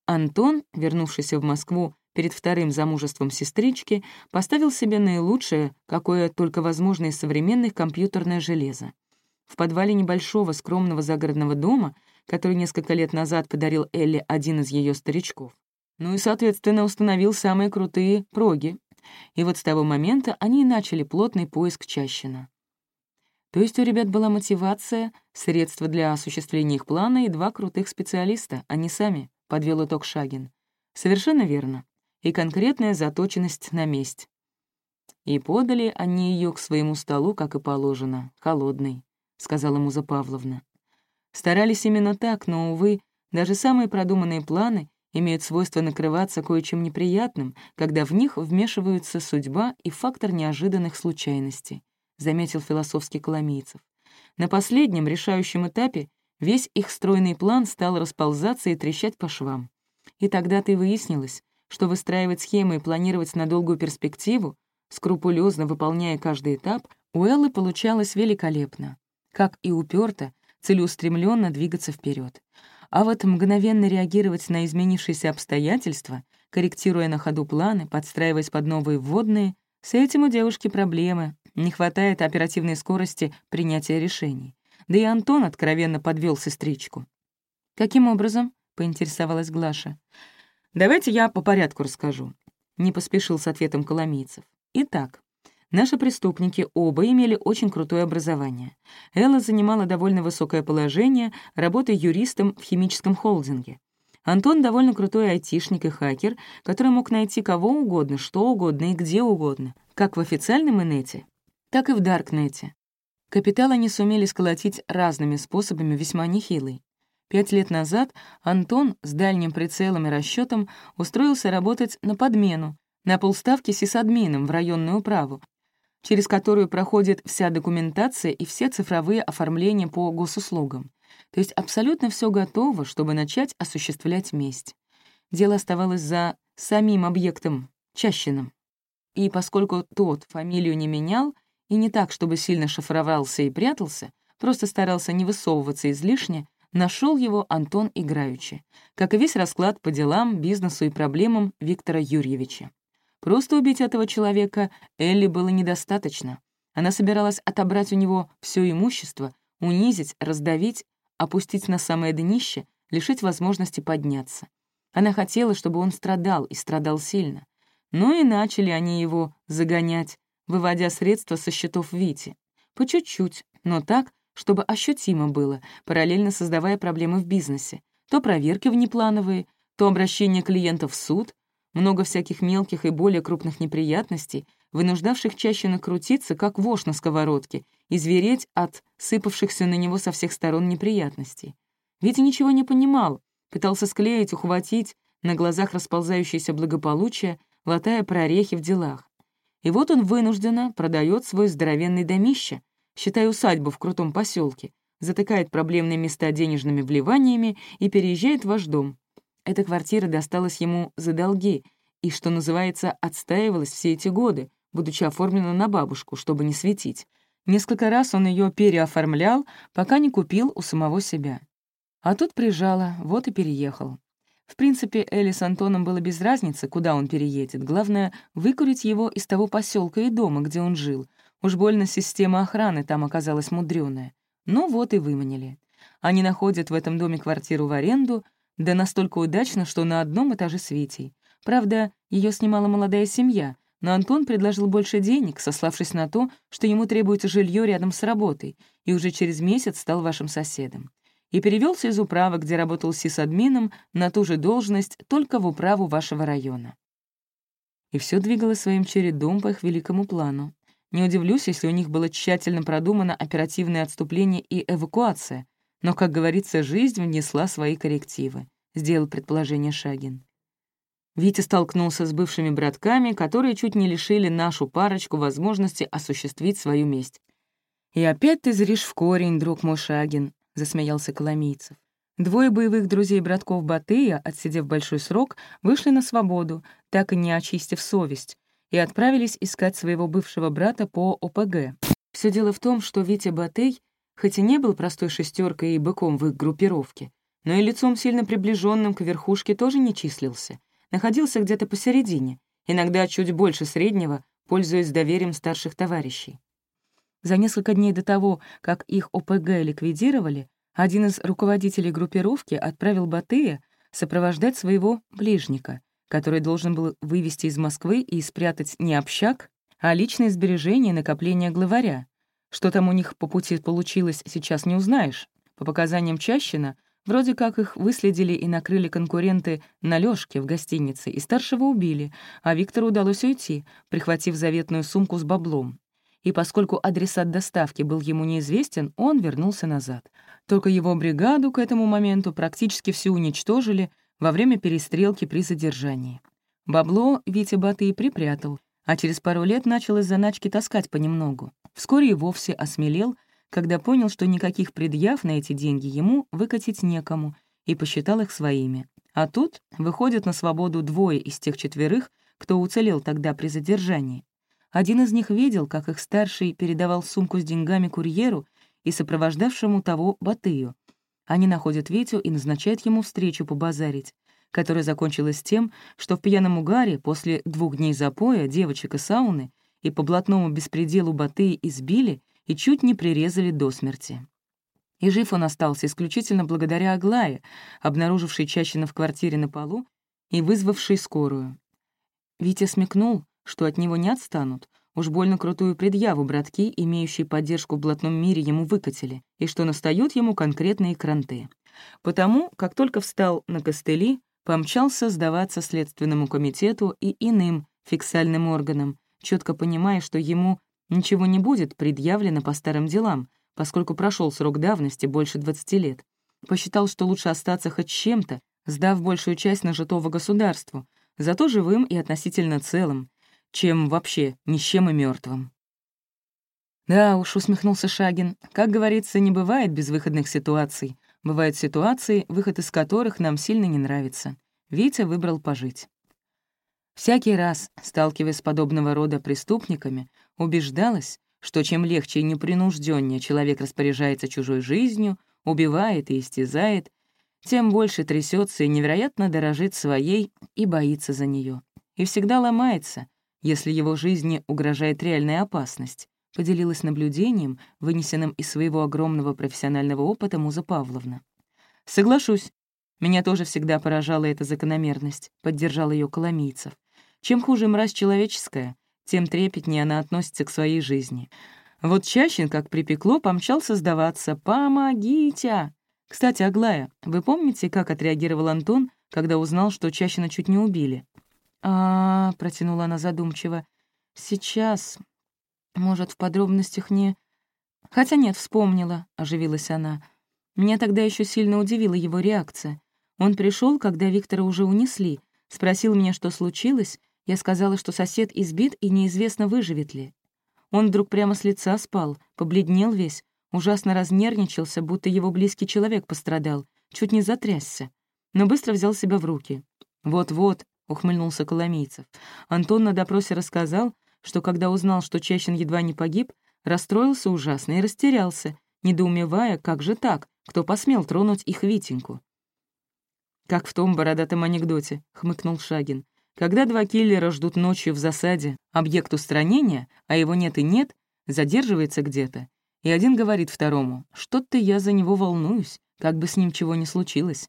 Антон, вернувшийся в Москву перед вторым замужеством сестрички, поставил себе наилучшее, какое только возможно из современных компьютерное железо. В подвале небольшого скромного загородного дома, который несколько лет назад подарил Элли один из ее старичков. Ну и, соответственно, установил самые крутые проги. И вот с того момента они и начали плотный поиск Чащина. То есть у ребят была мотивация, средства для осуществления их плана и два крутых специалиста, они сами, — подвел итог Шагин. Совершенно верно и конкретная заточенность на месть. И подали они ее к своему столу, как и положено, холодной, — сказала Муза Павловна. Старались именно так, но, увы, даже самые продуманные планы имеют свойство накрываться кое-чем неприятным, когда в них вмешиваются судьба и фактор неожиданных случайностей, — заметил философский Коломийцев. На последнем, решающем этапе весь их стройный план стал расползаться и трещать по швам. И тогда-то и выяснилось, что выстраивать схемы и планировать на долгую перспективу, скрупулезно выполняя каждый этап, у Эллы получалось великолепно. Как и уперто, целеустремленно двигаться вперед. А вот мгновенно реагировать на изменившиеся обстоятельства, корректируя на ходу планы, подстраиваясь под новые вводные, с этим у девушки проблемы, не хватает оперативной скорости принятия решений. Да и Антон откровенно подвел сестричку. «Каким образом?» — поинтересовалась Глаша. Давайте я по порядку расскажу. Не поспешил с ответом Коломийцев. Итак, наши преступники оба имели очень крутое образование. Элла занимала довольно высокое положение, работая юристом в химическом холдинге. Антон довольно крутой айтишник и хакер, который мог найти кого угодно, что угодно и где угодно, как в официальном инете, так и в даркнете. Капитал они сумели сколотить разными способами, весьма нехилый. Пять лет назад Антон с дальним прицелом и расчетом устроился работать на подмену, на полставки сисадмином в районную управу, через которую проходит вся документация и все цифровые оформления по госуслугам. То есть абсолютно все готово, чтобы начать осуществлять месть. Дело оставалось за самим объектом, Чащиным. И поскольку тот фамилию не менял и не так, чтобы сильно шифровался и прятался, просто старался не высовываться излишне, нашел его Антон играючи, как и весь расклад по делам, бизнесу и проблемам Виктора Юрьевича. Просто убить этого человека Элли было недостаточно. Она собиралась отобрать у него все имущество, унизить, раздавить, опустить на самое днище, лишить возможности подняться. Она хотела, чтобы он страдал, и страдал сильно. Ну и начали они его загонять, выводя средства со счетов Вити. По чуть-чуть, но так, чтобы ощутимо было, параллельно создавая проблемы в бизнесе. То проверки внеплановые, то обращение клиентов в суд, много всяких мелких и более крупных неприятностей, вынуждавших чаще накрутиться, как вошь на сковородке, и звереть от сыпавшихся на него со всех сторон неприятностей. Витя ничего не понимал, пытался склеить, ухватить, на глазах расползающееся благополучие, латая прорехи в делах. И вот он вынужденно продает свой здоровенный домище, считай усадьбу в крутом поселке, затыкает проблемные места денежными вливаниями и переезжает в ваш дом. Эта квартира досталась ему за долги и, что называется, отстаивалась все эти годы, будучи оформлена на бабушку, чтобы не светить. Несколько раз он ее переоформлял, пока не купил у самого себя. А тут прижала, вот и переехал. В принципе, Элли с Антоном было без разницы, куда он переедет. Главное — выкурить его из того поселка и дома, где он жил, Уж больно система охраны там оказалась мудреная. Ну вот и выманили. Они находят в этом доме квартиру в аренду, да настолько удачно, что на одном этаже с Витей. Правда, ее снимала молодая семья, но Антон предложил больше денег, сославшись на то, что ему требуется жилье рядом с работой, и уже через месяц стал вашим соседом. И перевелся из управы, где работал сисадмином, на ту же должность, только в управу вашего района. И все двигалось своим чередом по их великому плану. Не удивлюсь, если у них было тщательно продумано оперативное отступление и эвакуация. Но, как говорится, жизнь внесла свои коррективы, — сделал предположение Шагин. Витя столкнулся с бывшими братками, которые чуть не лишили нашу парочку возможности осуществить свою месть. «И опять ты зришь в корень, друг мой Шагин», — засмеялся Коломийцев. Двое боевых друзей-братков Батыя, отсидев большой срок, вышли на свободу, так и не очистив совесть, и отправились искать своего бывшего брата по ОПГ. Все дело в том, что Витя Батей, хоть и не был простой шестеркой и быком в их группировке, но и лицом сильно приближенным к верхушке тоже не числился, находился где-то посередине, иногда чуть больше среднего, пользуясь доверием старших товарищей. За несколько дней до того, как их ОПГ ликвидировали, один из руководителей группировки отправил Батыя сопровождать своего ближника, который должен был вывести из Москвы и спрятать не общак, а личные сбережения и накопления главаря. Что там у них по пути получилось, сейчас не узнаешь. По показаниям Чащина, вроде как их выследили и накрыли конкуренты на Лёшке в гостинице, и старшего убили, а Виктору удалось уйти, прихватив заветную сумку с баблом. И поскольку адресат доставки был ему неизвестен, он вернулся назад. Только его бригаду к этому моменту практически всю уничтожили — во время перестрелки при задержании. Бабло Витя Баты и припрятал, а через пару лет начал из заначки таскать понемногу. Вскоре и вовсе осмелел, когда понял, что никаких предъяв на эти деньги ему выкатить некому, и посчитал их своими. А тут выходят на свободу двое из тех четверых, кто уцелел тогда при задержании. Один из них видел, как их старший передавал сумку с деньгами курьеру и сопровождавшему того Батыю, они находят Витю и назначают ему встречу побазарить, которая закончилась тем, что в пьяном угаре после двух дней запоя девочек и сауны и по блатному беспределу Батыя избили и чуть не прирезали до смерти. И жив он остался исключительно благодаря Аглае, обнаружившей Чащина в квартире на полу и вызвавшей скорую. Витя смекнул, что от него не отстанут, Уж больно крутую предъяву братки, имеющие поддержку в блатном мире, ему выкатили, и что настают ему конкретные кранты. Потому, как только встал на костыли, помчался сдаваться Следственному комитету и иным фиксальным органам, четко понимая, что ему ничего не будет предъявлено по старым делам, поскольку прошел срок давности больше 20 лет. посчитал, что лучше остаться хоть чем-то, сдав большую часть нажитого государству, зато живым и относительно целым, чем вообще ни с чем и мертвым. «Да уж», — усмехнулся Шагин, — «как говорится, не бывает безвыходных ситуаций. Бывают ситуации, выход из которых нам сильно не нравится. Витя выбрал пожить. Всякий раз, сталкиваясь с подобного рода преступниками, убеждалась, что чем легче и непринужденнее человек распоряжается чужой жизнью, убивает и истязает, тем больше трясется и невероятно дорожит своей и боится за нее. И всегда ломается, если его жизни угрожает реальная опасность поделилась наблюдением, вынесенным из своего огромного профессионального опыта Муза Павловна. «Соглашусь. Меня тоже всегда поражала эта закономерность», — поддержал ее Коломийцев. «Чем хуже мразь человеческая, тем трепетнее она относится к своей жизни. Вот Чащин, как припекло, помчался сдаваться. «Помогите!» Кстати, Аглая, вы помните, как отреагировал Антон, когда узнал, что Чащина чуть не убили? а, протянула она задумчиво. «Сейчас. Может, в подробностях не... Хотя нет, вспомнила, — оживилась она. Меня тогда еще сильно удивила его реакция. Он пришел, когда Виктора уже унесли, спросил меня, что случилось. Я сказала, что сосед избит и неизвестно, выживет ли. Он вдруг прямо с лица спал, побледнел весь, ужасно разнервничался, будто его близкий человек пострадал, чуть не затрясся, но быстро взял себя в руки. «Вот-вот», — ухмыльнулся Коломийцев. Антон на допросе рассказал, что когда узнал, что Чащин едва не погиб, расстроился ужасно и растерялся, недоумевая, как же так, кто посмел тронуть их Витеньку. «Как в том бородатом анекдоте», — хмыкнул Шагин. «Когда два киллера ждут ночью в засаде объект устранения, а его нет и нет, задерживается где-то, и один говорит второму, что-то я за него волнуюсь, как бы с ним чего ни случилось».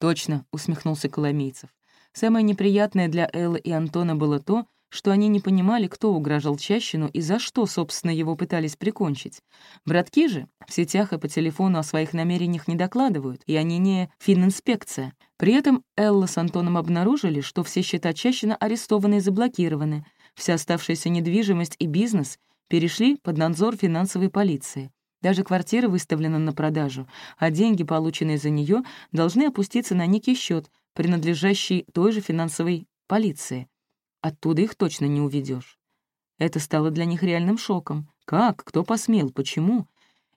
«Точно», — усмехнулся Коломейцев. «Самое неприятное для Эллы и Антона было то, что они не понимали, кто угрожал Чащину и за что, собственно, его пытались прикончить. Братки же в сетях и по телефону о своих намерениях не докладывают, и они не фининспекция. При этом Элла с Антоном обнаружили, что все счета Чащина арестованы и заблокированы, вся оставшаяся недвижимость и бизнес перешли под надзор финансовой полиции. Даже квартира выставлена на продажу, а деньги, полученные за нее, должны опуститься на некий счет, принадлежащий той же финансовой полиции. Оттуда их точно не уведешь. Это стало для них реальным шоком. Как? Кто посмел? Почему?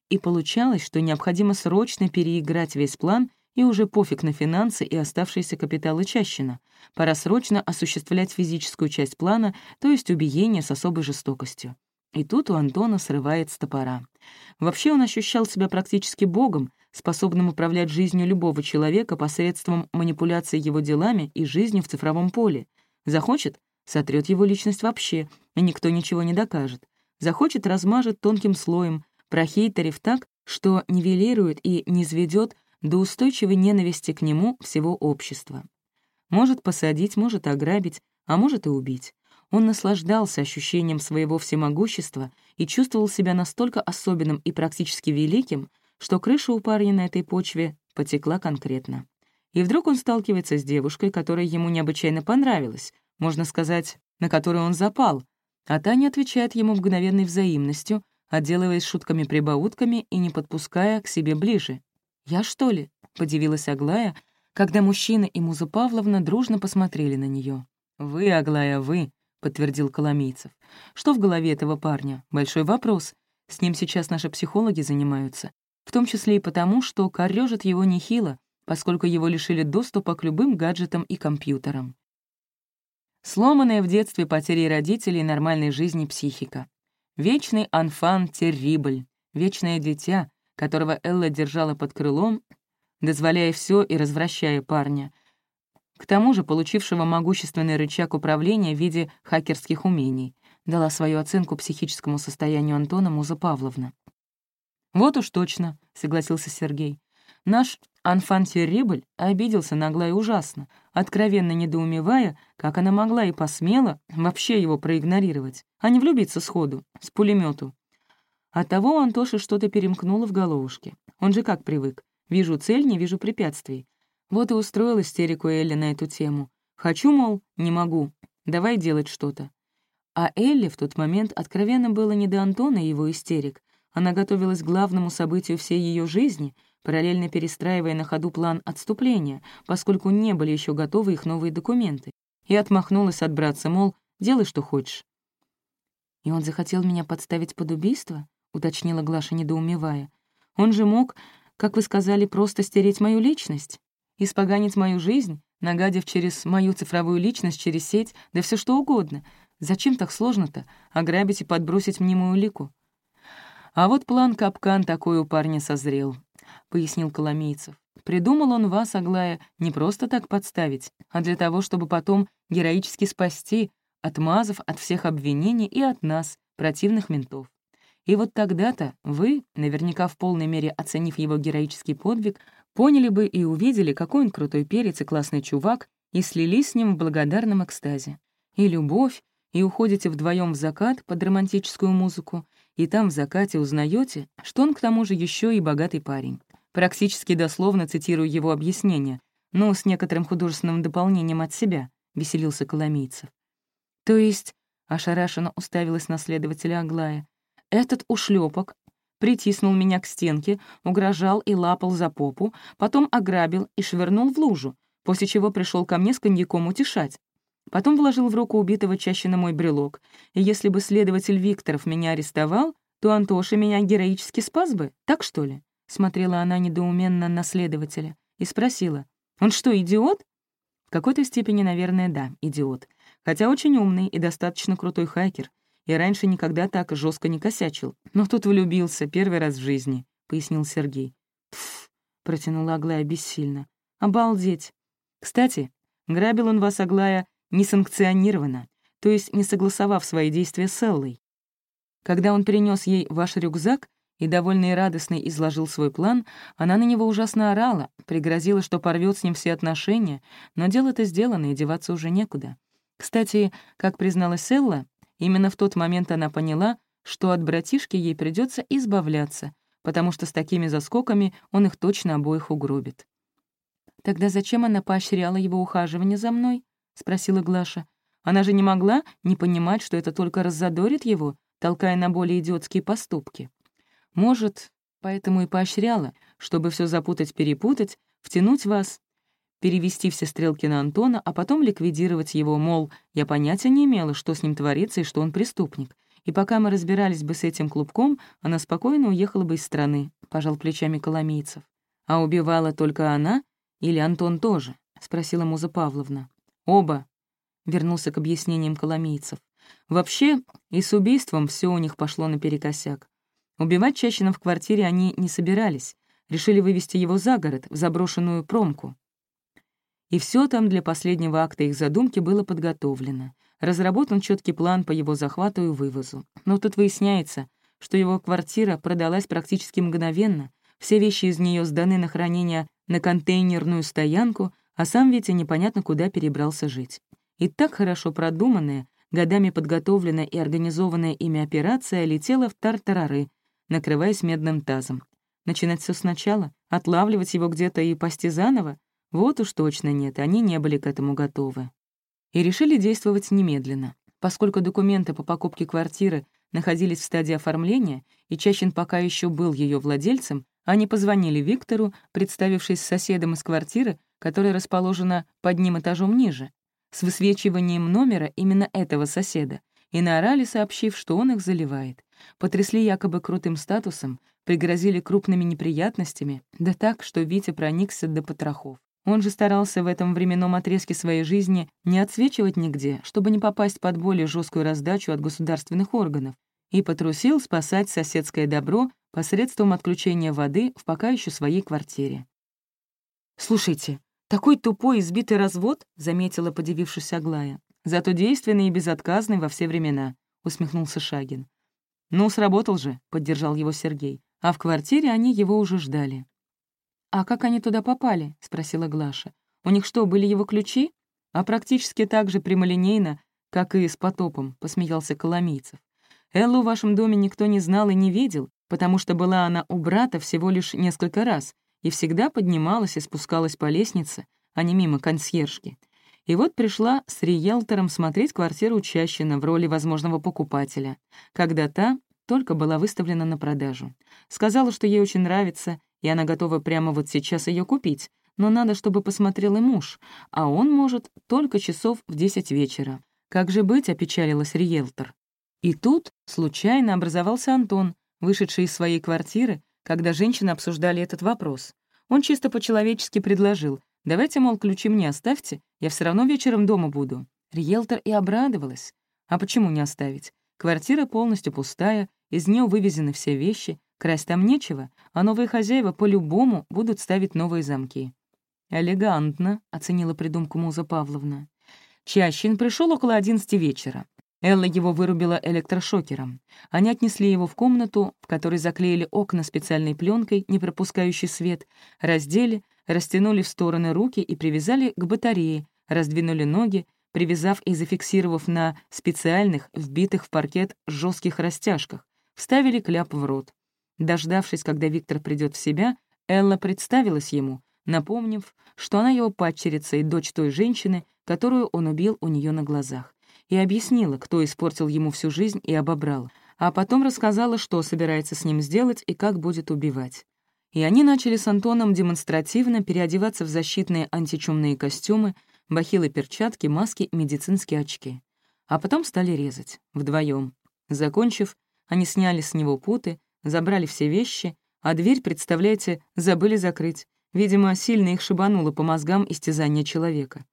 И получалось, что необходимо срочно переиграть весь план, и уже пофиг на финансы и оставшиеся капиталы Чащина. Пора срочно осуществлять физическую часть плана, то есть убиение с особой жестокостью. И тут у Антона срывает с топора. Вообще он ощущал себя практически богом, способным управлять жизнью любого человека посредством манипуляции его делами и жизнью в цифровом поле. Захочет сотрет его личность вообще, и никто ничего не докажет. Захочет, размажет тонким слоем, прохейтерив так, что нивелирует и низведет до устойчивой ненависти к нему всего общества. Может посадить, может ограбить, а может и убить. Он наслаждался ощущением своего всемогущества и чувствовал себя настолько особенным и практически великим, что крыша у парня на этой почве потекла конкретно. И вдруг он сталкивается с девушкой, которая ему необычайно понравилась, можно сказать, на которую он запал, а Таня отвечает ему мгновенной взаимностью, отделываясь шутками-прибаутками и не подпуская к себе ближе. «Я, что ли?» — подивилась Аглая, когда мужчина и Муза Павловна дружно посмотрели на нее. «Вы, Аглая, вы», — подтвердил Коломийцев. «Что в голове этого парня? Большой вопрос. С ним сейчас наши психологи занимаются. В том числе и потому, что корёжит его нехило, поскольку его лишили доступа к любым гаджетам и компьютерам. Сломанная в детстве потерей родителей нормальной жизни психика. Вечный анфан террибль, вечное дитя, которого Элла держала под крылом, дозволяя все и развращая парня, к тому же получившего могущественный рычаг управления в виде хакерских умений, дала свою оценку психическому состоянию Антона Муза Павловна. «Вот уж точно», — согласился Сергей. Наш Анфан Террибль обиделся нагло и ужасно, откровенно недоумевая, как она могла и посмела вообще его проигнорировать, а не влюбиться сходу, с пулемету. Оттого у Антоши что-то перемкнуло в головушке. Он же как привык. Вижу цель, не вижу препятствий. Вот и устроил истерику Элли на эту тему. Хочу, мол, не могу. Давай делать что-то. А Элли в тот момент откровенно было не до Антона и его истерик. Она готовилась к главному событию всей ее жизни — параллельно перестраивая на ходу план отступления, поскольку не были еще готовы их новые документы, и отмахнулась от братца, мол, делай, что хочешь. «И он захотел меня подставить под убийство?» — уточнила Глаша, недоумевая. «Он же мог, как вы сказали, просто стереть мою личность, испоганить мою жизнь, нагадив через мою цифровую личность, через сеть, да все что угодно. Зачем так сложно-то? Ограбить и подбросить мнимую улику?» «А вот план капкан такой у парня созрел», — пояснил Коломейцев. «Придумал он вас, Аглая, не просто так подставить, а для того, чтобы потом героически спасти, отмазав от всех обвинений и от нас, противных ментов. И вот тогда-то вы, наверняка в полной мере оценив его героический подвиг, поняли бы и увидели, какой он крутой перец и классный чувак, и слились с ним в благодарном экстазе. И любовь, и уходите вдвоем в закат под романтическую музыку, и там в закате узнаете, что он к тому же еще и богатый парень. Практически дословно цитирую его объяснение, но с некоторым художественным дополнением от себя, — веселился Коломийцев. То есть, — ошарашенно уставилась на следователя Аглая, этот ушлепок притиснул меня к стенке, угрожал и лапал за попу, потом ограбил и швырнул в лужу, после чего пришел ко мне с коньяком утешать. Потом вложил в руку убитого чаще на мой брелок, и если бы следователь Викторов меня арестовал, то Антоша меня героически спас бы, так что ли? Смотрела она недоуменно на следователя и спросила, «Он что, идиот?» В какой-то степени, наверное, да, идиот. Хотя очень умный и достаточно крутой хакер. И раньше никогда так жестко не косячил. Но тут влюбился первый раз в жизни, — пояснил Сергей. «Пф», — протянула Аглая бессильно. «Обалдеть! Кстати, грабил он вас, Аглая, несанкционированно, то есть не согласовав свои действия с Эллой. Когда он принес ей ваш рюкзак и, довольный и радостный, изложил свой план, она на него ужасно орала, пригрозила, что порвет с ним все отношения, но дело-то сделано, и деваться уже некуда. Кстати, как призналась Элла, именно в тот момент она поняла, что от братишки ей придется избавляться, потому что с такими заскоками он их точно обоих угробит. Тогда зачем она поощряла его ухаживание за мной? — спросила Глаша. «Она же не могла не понимать, что это только раззадорит его, толкая на более идиотские поступки. Может, поэтому и поощряла, чтобы все запутать-перепутать, втянуть вас, перевести все стрелки на Антона, а потом ликвидировать его, мол, я понятия не имела, что с ним творится и что он преступник. И пока мы разбирались бы с этим клубком, она спокойно уехала бы из страны», — пожал плечами Коломийцев. «А убивала только она или Антон тоже?» — спросила Муза Павловна. Оба. Вернулся к объяснениям коломейцев. Вообще, и с убийством все у них пошло наперекосяк. Убивать Чащина в квартире они не собирались. Решили вывести его за город, в заброшенную промку. И все там для последнего акта их задумки было подготовлено. Разработан четкий план по его захвату и вывозу. Но тут выясняется, что его квартира продалась практически мгновенно, все вещи из нее сданы на хранение на контейнерную стоянку, а сам Витя непонятно куда перебрался жить. И так хорошо продуманная, годами подготовленная и организованная ими операция летела в тартарары, накрываясь медным тазом. Начинать все сначала, отлавливать его где-то и пасти заново? Вот уж точно нет, они не были к этому готовы. И решили действовать немедленно. Поскольку документы по покупке квартиры находились в стадии оформления, и Чащин пока еще был ее владельцем, они позвонили Виктору, представившись соседом из квартиры, которая расположена под ним этажом ниже, с высвечиванием номера именно этого соседа, и наорали, сообщив, что он их заливает. Потрясли якобы крутым статусом, пригрозили крупными неприятностями, да так, что Витя проникся до потрохов. Он же старался в этом временном отрезке своей жизни не отсвечивать нигде, чтобы не попасть под более жесткую раздачу от государственных органов, и потрусил спасать соседское добро посредством отключения воды в пока еще своей квартире. «Слушайте, «Такой тупой избитый развод», — заметила, подивившись Аглая. «Зато действенный и безотказный во все времена», — усмехнулся Шагин. «Ну, сработал же», — поддержал его Сергей. А в квартире они его уже ждали. «А как они туда попали?» — спросила Глаша. «У них что, были его ключи?» «А практически так же прямолинейно, как и с потопом», — посмеялся Коломийцев. «Эллу в вашем доме никто не знал и не видел, потому что была она у брата всего лишь несколько раз, и всегда поднималась и спускалась по лестнице, а не мимо консьержки. И вот пришла с риэлтором смотреть квартиру Чащина в роли возможного покупателя, когда та только была выставлена на продажу. Сказала, что ей очень нравится, и она готова прямо вот сейчас ее купить, но надо, чтобы посмотрел и муж, а он может только часов в десять вечера. Как же быть, опечалилась риэлтор. И тут случайно образовался Антон, вышедший из своей квартиры, когда женщины обсуждали этот вопрос. Он чисто по-человечески предложил, «Давайте, мол, ключи мне оставьте, я все равно вечером дома буду». Риэлтор и обрадовалась. А почему не оставить? Квартира полностью пустая, из нее вывезены все вещи, красть там нечего, а новые хозяева по-любому будут ставить новые замки. «Элегантно», — оценила придумку Муза Павловна. Чащин пришел около одиннадцати вечера. Элла его вырубила электрошокером. Они отнесли его в комнату, в которой заклеили окна специальной пленкой, не пропускающей свет, раздели, растянули в стороны руки и привязали к батарее, раздвинули ноги, привязав и зафиксировав на специальных, вбитых в паркет жестких растяжках, вставили кляп в рот. Дождавшись, когда Виктор придет в себя, Элла представилась ему, напомнив, что она его падчерица и дочь той женщины, которую он убил у нее на глазах, и объяснила, кто испортил ему всю жизнь и обобрал, а потом рассказала, что собирается с ним сделать и как будет убивать. И они начали с Антоном демонстративно переодеваться в защитные античумные костюмы, бахилы, перчатки, маски, медицинские очки. А потом стали резать, вдвоем. Закончив, они сняли с него путы, забрали все вещи, а дверь, представляете, забыли закрыть. Видимо, сильно их шибануло по мозгам истязания человека.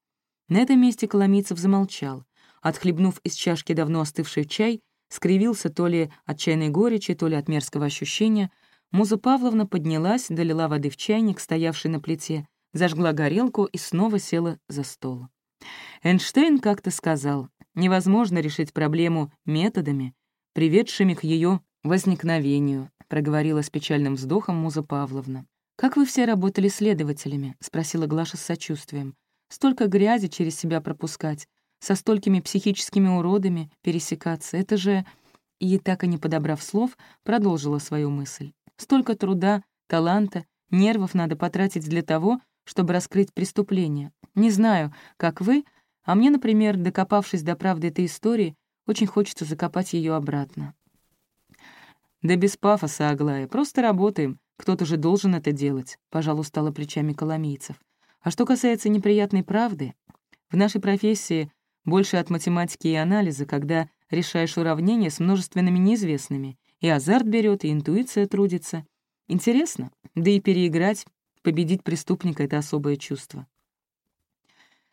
На этом месте Коломийцев замолчал. Отхлебнув из чашки давно остывший чай, скривился то ли от чайной горечи, то ли от мерзкого ощущения. Муза Павловна поднялась, долила воды в чайник, стоявший на плите, зажгла горелку и снова села за стол. Эйнштейн как-то сказал, невозможно решить проблему методами, приведшими к ее возникновению, проговорила с печальным вздохом Муза Павловна. «Как вы все работали следователями?» — спросила Глаша с сочувствием. «Столько грязи через себя пропускать, со столькими психическими уродами пересекаться. Это же...» И, так и не подобрав слов, продолжила свою мысль. «Столько труда, таланта, нервов надо потратить для того, чтобы раскрыть преступление. Не знаю, как вы, а мне, например, докопавшись до правды этой истории, очень хочется закопать ее обратно». «Да без пафоса, Аглая, просто работаем. Кто-то же должен это делать», — пожалуй, стало плечами коломийцев. «А что касается неприятной правды, в нашей профессии больше от математики и анализа, когда решаешь уравнения с множественными неизвестными, и азарт берет, и интуиция трудится. Интересно, да и переиграть, победить преступника — это особое чувство».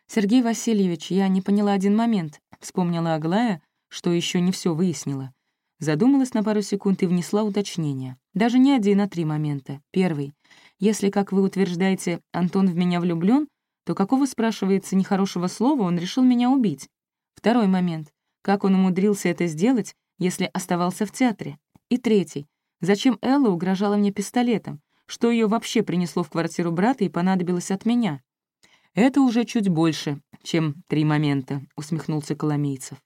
«Сергей Васильевич, я не поняла один момент», — вспомнила Аглая, что еще не все выяснила. Задумалась на пару секунд и внесла уточнение. Даже не один, а три момента. Первый. Если, как вы утверждаете, Антон в меня влюблен, то какого, спрашивается, нехорошего слова он решил меня убить? Второй момент. Как он умудрился это сделать, если оставался в театре? И третий. Зачем Элла угрожала мне пистолетом? Что ее вообще принесло в квартиру брата и понадобилось от меня? «Это уже чуть больше, чем три момента», — усмехнулся Коломейцев.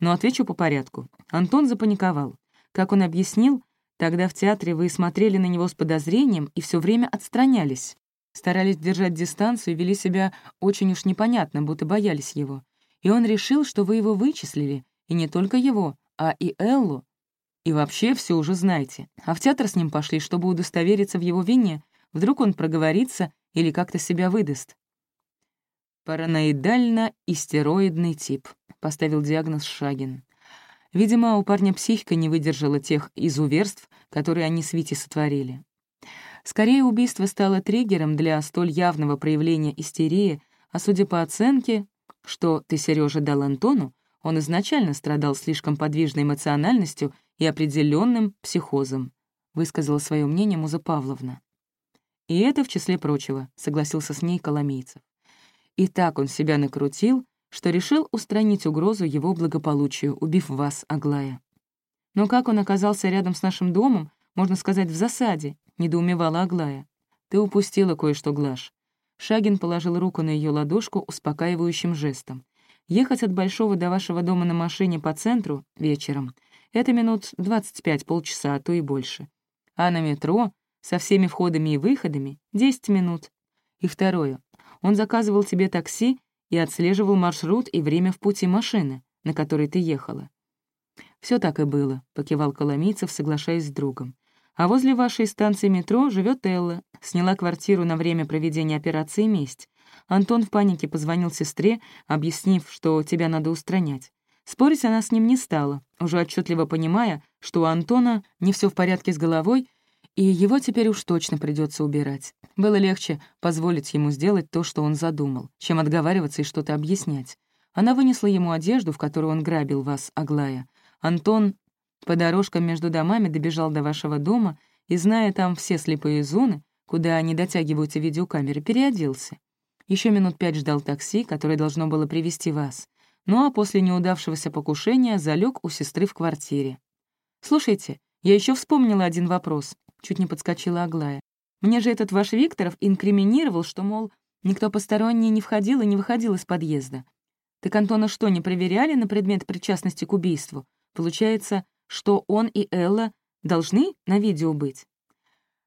Но отвечу по порядку. Антон запаниковал. Как он объяснил, тогда в театре вы смотрели на него с подозрением и все время отстранялись. Старались держать дистанцию и вели себя очень уж непонятно, будто боялись его. И он решил, что вы его вычислили, и не только его, а и Эллу. И вообще все уже знаете. А в театр с ним пошли, чтобы удостовериться в его вине. Вдруг он проговорится или как-то себя выдаст. Параноидально-истероидный тип поставил диагноз Шагин. Видимо, у парня психика не выдержала тех изуверств, которые они с Витей сотворили. Скорее, убийство стало триггером для столь явного проявления истерии, а судя по оценке, что ты, Сережа, дал Антону, он изначально страдал слишком подвижной эмоциональностью и определенным психозом, высказала свое мнение Муза Павловна. И это в числе прочего, согласился с ней Коломейцев. И так он себя накрутил, что решил устранить угрозу его благополучию, убив вас, Аглая. Но как он оказался рядом с нашим домом, можно сказать, в засаде, недоумевала Аглая. Ты упустила кое-что, Глаш. Шагин положил руку на ее ладошку успокаивающим жестом. Ехать от Большого до вашего дома на машине по центру вечером — это минут 25-полчаса, а то и больше. А на метро со всеми входами и выходами — 10 минут. И второе. Он заказывал тебе такси и отслеживал маршрут и время в пути машины, на которой ты ехала. Все так и было», — покивал Коломийцев, соглашаясь с другом. «А возле вашей станции метро живет Элла. сняла квартиру на время проведения операции «Месть». Антон в панике позвонил сестре, объяснив, что тебя надо устранять. Спорить она с ним не стала, уже отчетливо понимая, что у Антона не все в порядке с головой, и его теперь уж точно придется убирать. Было легче позволить ему сделать то, что он задумал, чем отговариваться и что-то объяснять. Она вынесла ему одежду, в которую он грабил вас, Аглая. Антон по дорожкам между домами добежал до вашего дома и, зная там все слепые зоны, куда не дотягиваются видеокамеры, переоделся. Еще минут пять ждал такси, которое должно было привести вас. Ну а после неудавшегося покушения залег у сестры в квартире. «Слушайте, я еще вспомнила один вопрос», — чуть не подскочила Аглая. «Мне же этот ваш Викторов инкриминировал, что, мол, никто посторонний не входил и не выходил из подъезда. Так Антона что, не проверяли на предмет причастности к убийству? Получается, что он и Элла должны на видео быть?»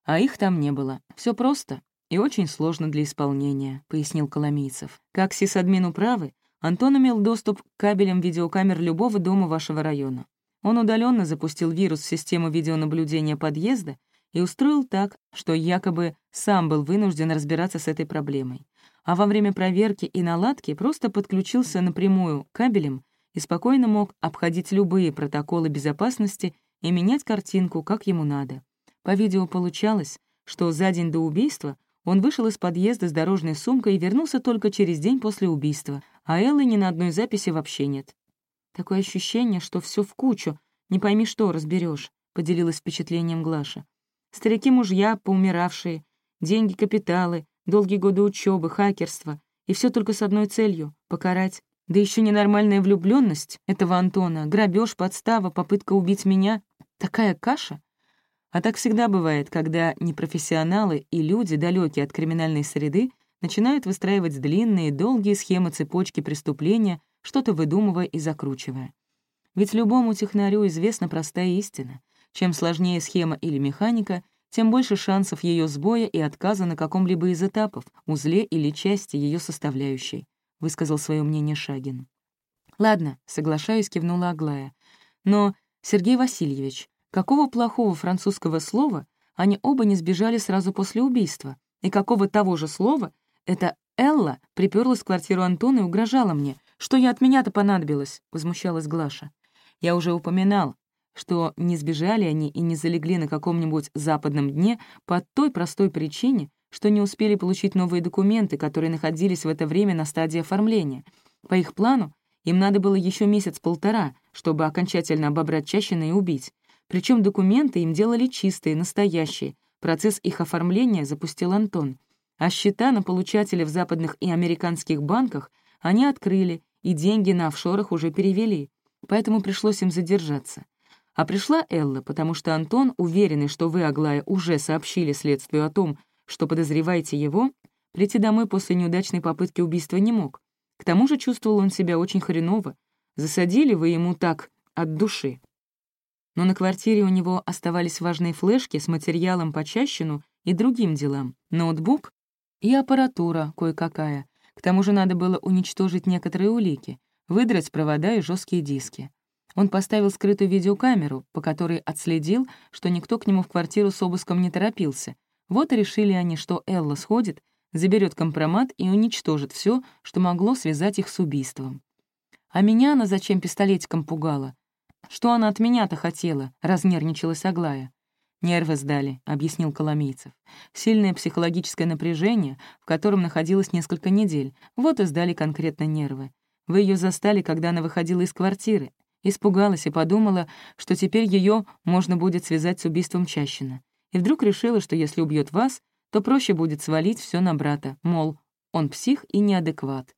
А их там не было. Все просто и очень сложно для исполнения», — пояснил Коломийцев. «Как сисадмин управы, Антон имел доступ к кабелям видеокамер любого дома вашего района. Он удаленно запустил вирус в систему видеонаблюдения подъезда и устроил так, что якобы сам был вынужден разбираться с этой проблемой. А во время проверки и наладки просто подключился напрямую кабелем и спокойно мог обходить любые протоколы безопасности и менять картинку, как ему надо. По видео получалось, что за день до убийства он вышел из подъезда с дорожной сумкой и вернулся только через день после убийства, а Эллы ни на одной записи вообще нет. Такое ощущение, что все в кучу, не пойми что разберешь, поделилась впечатлением Глаша. Старики-мужья, поумиравшие, деньги, капиталы, долгие годы учебы, хакерство, и все только с одной целью — покарать. Да еще ненормальная влюбленность этого Антона, грабеж, подстава, попытка убить меня. Такая каша. А так всегда бывает, когда непрофессионалы и люди, далекие от криминальной среды, начинают выстраивать длинные, долгие схемы цепочки преступления, что-то выдумывая и закручивая. Ведь любому технарю известна простая истина. Чем сложнее схема или механика, тем больше шансов ее сбоя и отказа на каком-либо из этапов, узле или части ее составляющей, высказал свое мнение Шагин. «Ладно, соглашаюсь», — кивнула Аглая. «Но, Сергей Васильевич, какого плохого французского слова они оба не сбежали сразу после убийства? И какого того же слова это Элла приперлась в квартиру Антона и угрожала мне. Что я от меня-то понадобилась?» — возмущалась Глаша. «Я уже упоминал, что не сбежали они и не залегли на каком-нибудь западном дне по той простой причине, что не успели получить новые документы, которые находились в это время на стадии оформления. По их плану им надо было еще месяц-полтора, чтобы окончательно обобрать Чащина и убить. Причем документы им делали чистые, настоящие. Процесс их оформления запустил Антон — а счета на получателей в западных и американских банках они открыли, и деньги на офшорах уже перевели, поэтому пришлось им задержаться. А пришла Элла, потому что Антон, уверенный, что вы, Аглая, уже сообщили следствию о том, что подозреваете его, прийти домой после неудачной попытки убийства не мог. К тому же чувствовал он себя очень хреново. Засадили вы ему так, от души. Но на квартире у него оставались важные флешки с материалом по чащину и другим делам, ноутбук и аппаратура кое-какая. К тому же надо было уничтожить некоторые улики, выдрать провода и жесткие диски. Он поставил скрытую видеокамеру, по которой отследил, что никто к нему в квартиру с обыском не торопился. Вот и решили они, что Элла сходит, заберет компромат и уничтожит все, что могло связать их с убийством. А меня она зачем пистолетиком пугала? Что она от меня-то хотела? Разнервничалась Аглая. «Нервы сдали», — объяснил Коломийцев. «Сильное психологическое напряжение, в котором находилась несколько недель. Вот и сдали конкретно нервы. Вы ее застали, когда она выходила из квартиры. Испугалась и подумала, что теперь ее можно будет связать с убийством Чащина. И вдруг решила, что если убьет вас, то проще будет свалить все на брата, мол, он псих и неадекват.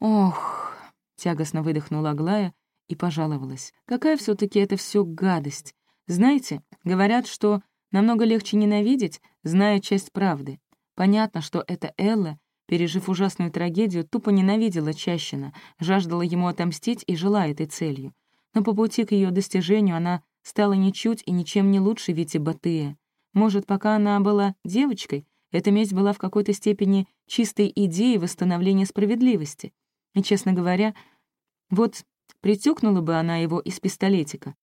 «Ох», — тягостно выдохнула Аглая и пожаловалась, «какая все таки это все гадость. Знаете, говорят, что намного легче ненавидеть, зная часть правды. Понятно, что эта Элла, пережив ужасную трагедию, тупо ненавидела Чащина, жаждала ему отомстить и жила этой целью. Но по пути к ее достижению она стала ничуть и ничем не лучше Вити Батыя. Может, пока она была девочкой, эта месть была в какой-то степени чистой идеей восстановления справедливости. И, честно говоря, вот притюкнула бы она его из пистолетика,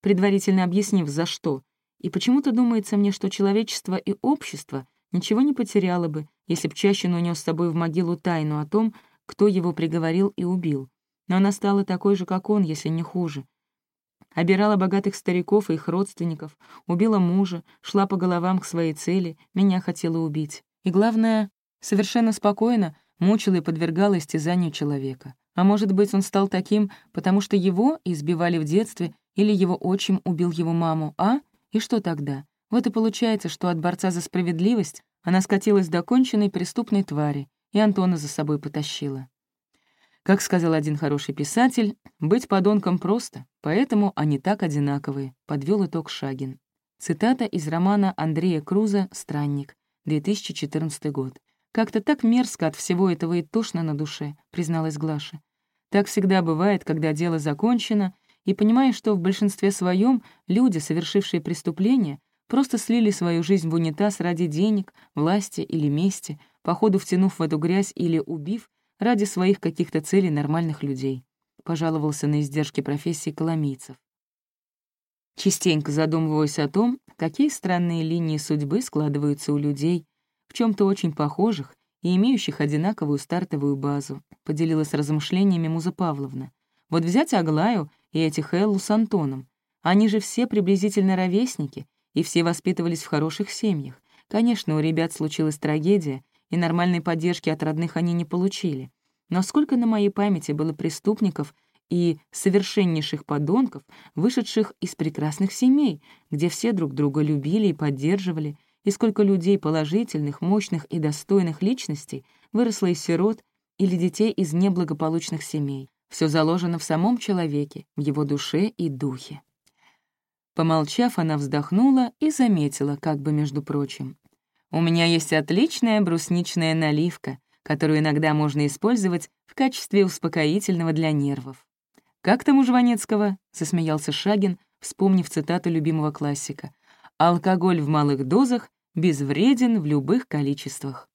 предварительно объяснив, за что. И почему-то думается мне, что человечество и общество ничего не потеряла бы, если б Чащин унес с собой в могилу тайну о том, кто его приговорил и убил. Но она стала такой же, как он, если не хуже. Обирала богатых стариков и их родственников, убила мужа, шла по головам к своей цели, меня хотела убить. И главное, совершенно спокойно мучила и подвергала истязанию человека. А может быть, он стал таким, потому что его избивали в детстве или его отчим убил его маму, а? И что тогда? Вот и получается, что от борца за справедливость она скатилась до конченной преступной твари, и Антона за собой потащила. Как сказал один хороший писатель, быть подонком просто, поэтому они так одинаковые, подвел итог Шагин. Цитата из романа Андрея Круза «Странник», 2014 год. «Как-то так мерзко от всего этого и тошно на душе», — призналась Глаша. «Так всегда бывает, когда дело закончено, и понимаешь, что в большинстве своем люди, совершившие преступления, просто слили свою жизнь в унитаз ради денег, власти или мести, походу втянув в эту грязь или убив, ради своих каких-то целей нормальных людей», — пожаловался на издержки профессии коломийцев. Частенько задумываюсь о том, какие странные линии судьбы складываются у людей, в чем то очень похожих и имеющих одинаковую стартовую базу, поделилась размышлениями Муза Павловна. Вот взять Аглаю и этих Эллу с Антоном. Они же все приблизительно ровесники, и все воспитывались в хороших семьях. Конечно, у ребят случилась трагедия, и нормальной поддержки от родных они не получили. Но сколько на моей памяти было преступников и совершеннейших подонков, вышедших из прекрасных семей, где все друг друга любили и поддерживали, и сколько людей положительных, мощных и достойных личностей выросло из сирот или детей из неблагополучных семей. Все заложено в самом человеке, в его душе и духе. Помолчав, она вздохнула и заметила, как бы между прочим. У меня есть отличная брусничная наливка, которую иногда можно использовать в качестве успокоительного для нервов. «Как там у Жванецкого?» — засмеялся Шагин, вспомнив цитату любимого классика. «Алкоголь в малых дозах безвреден в любых количествах».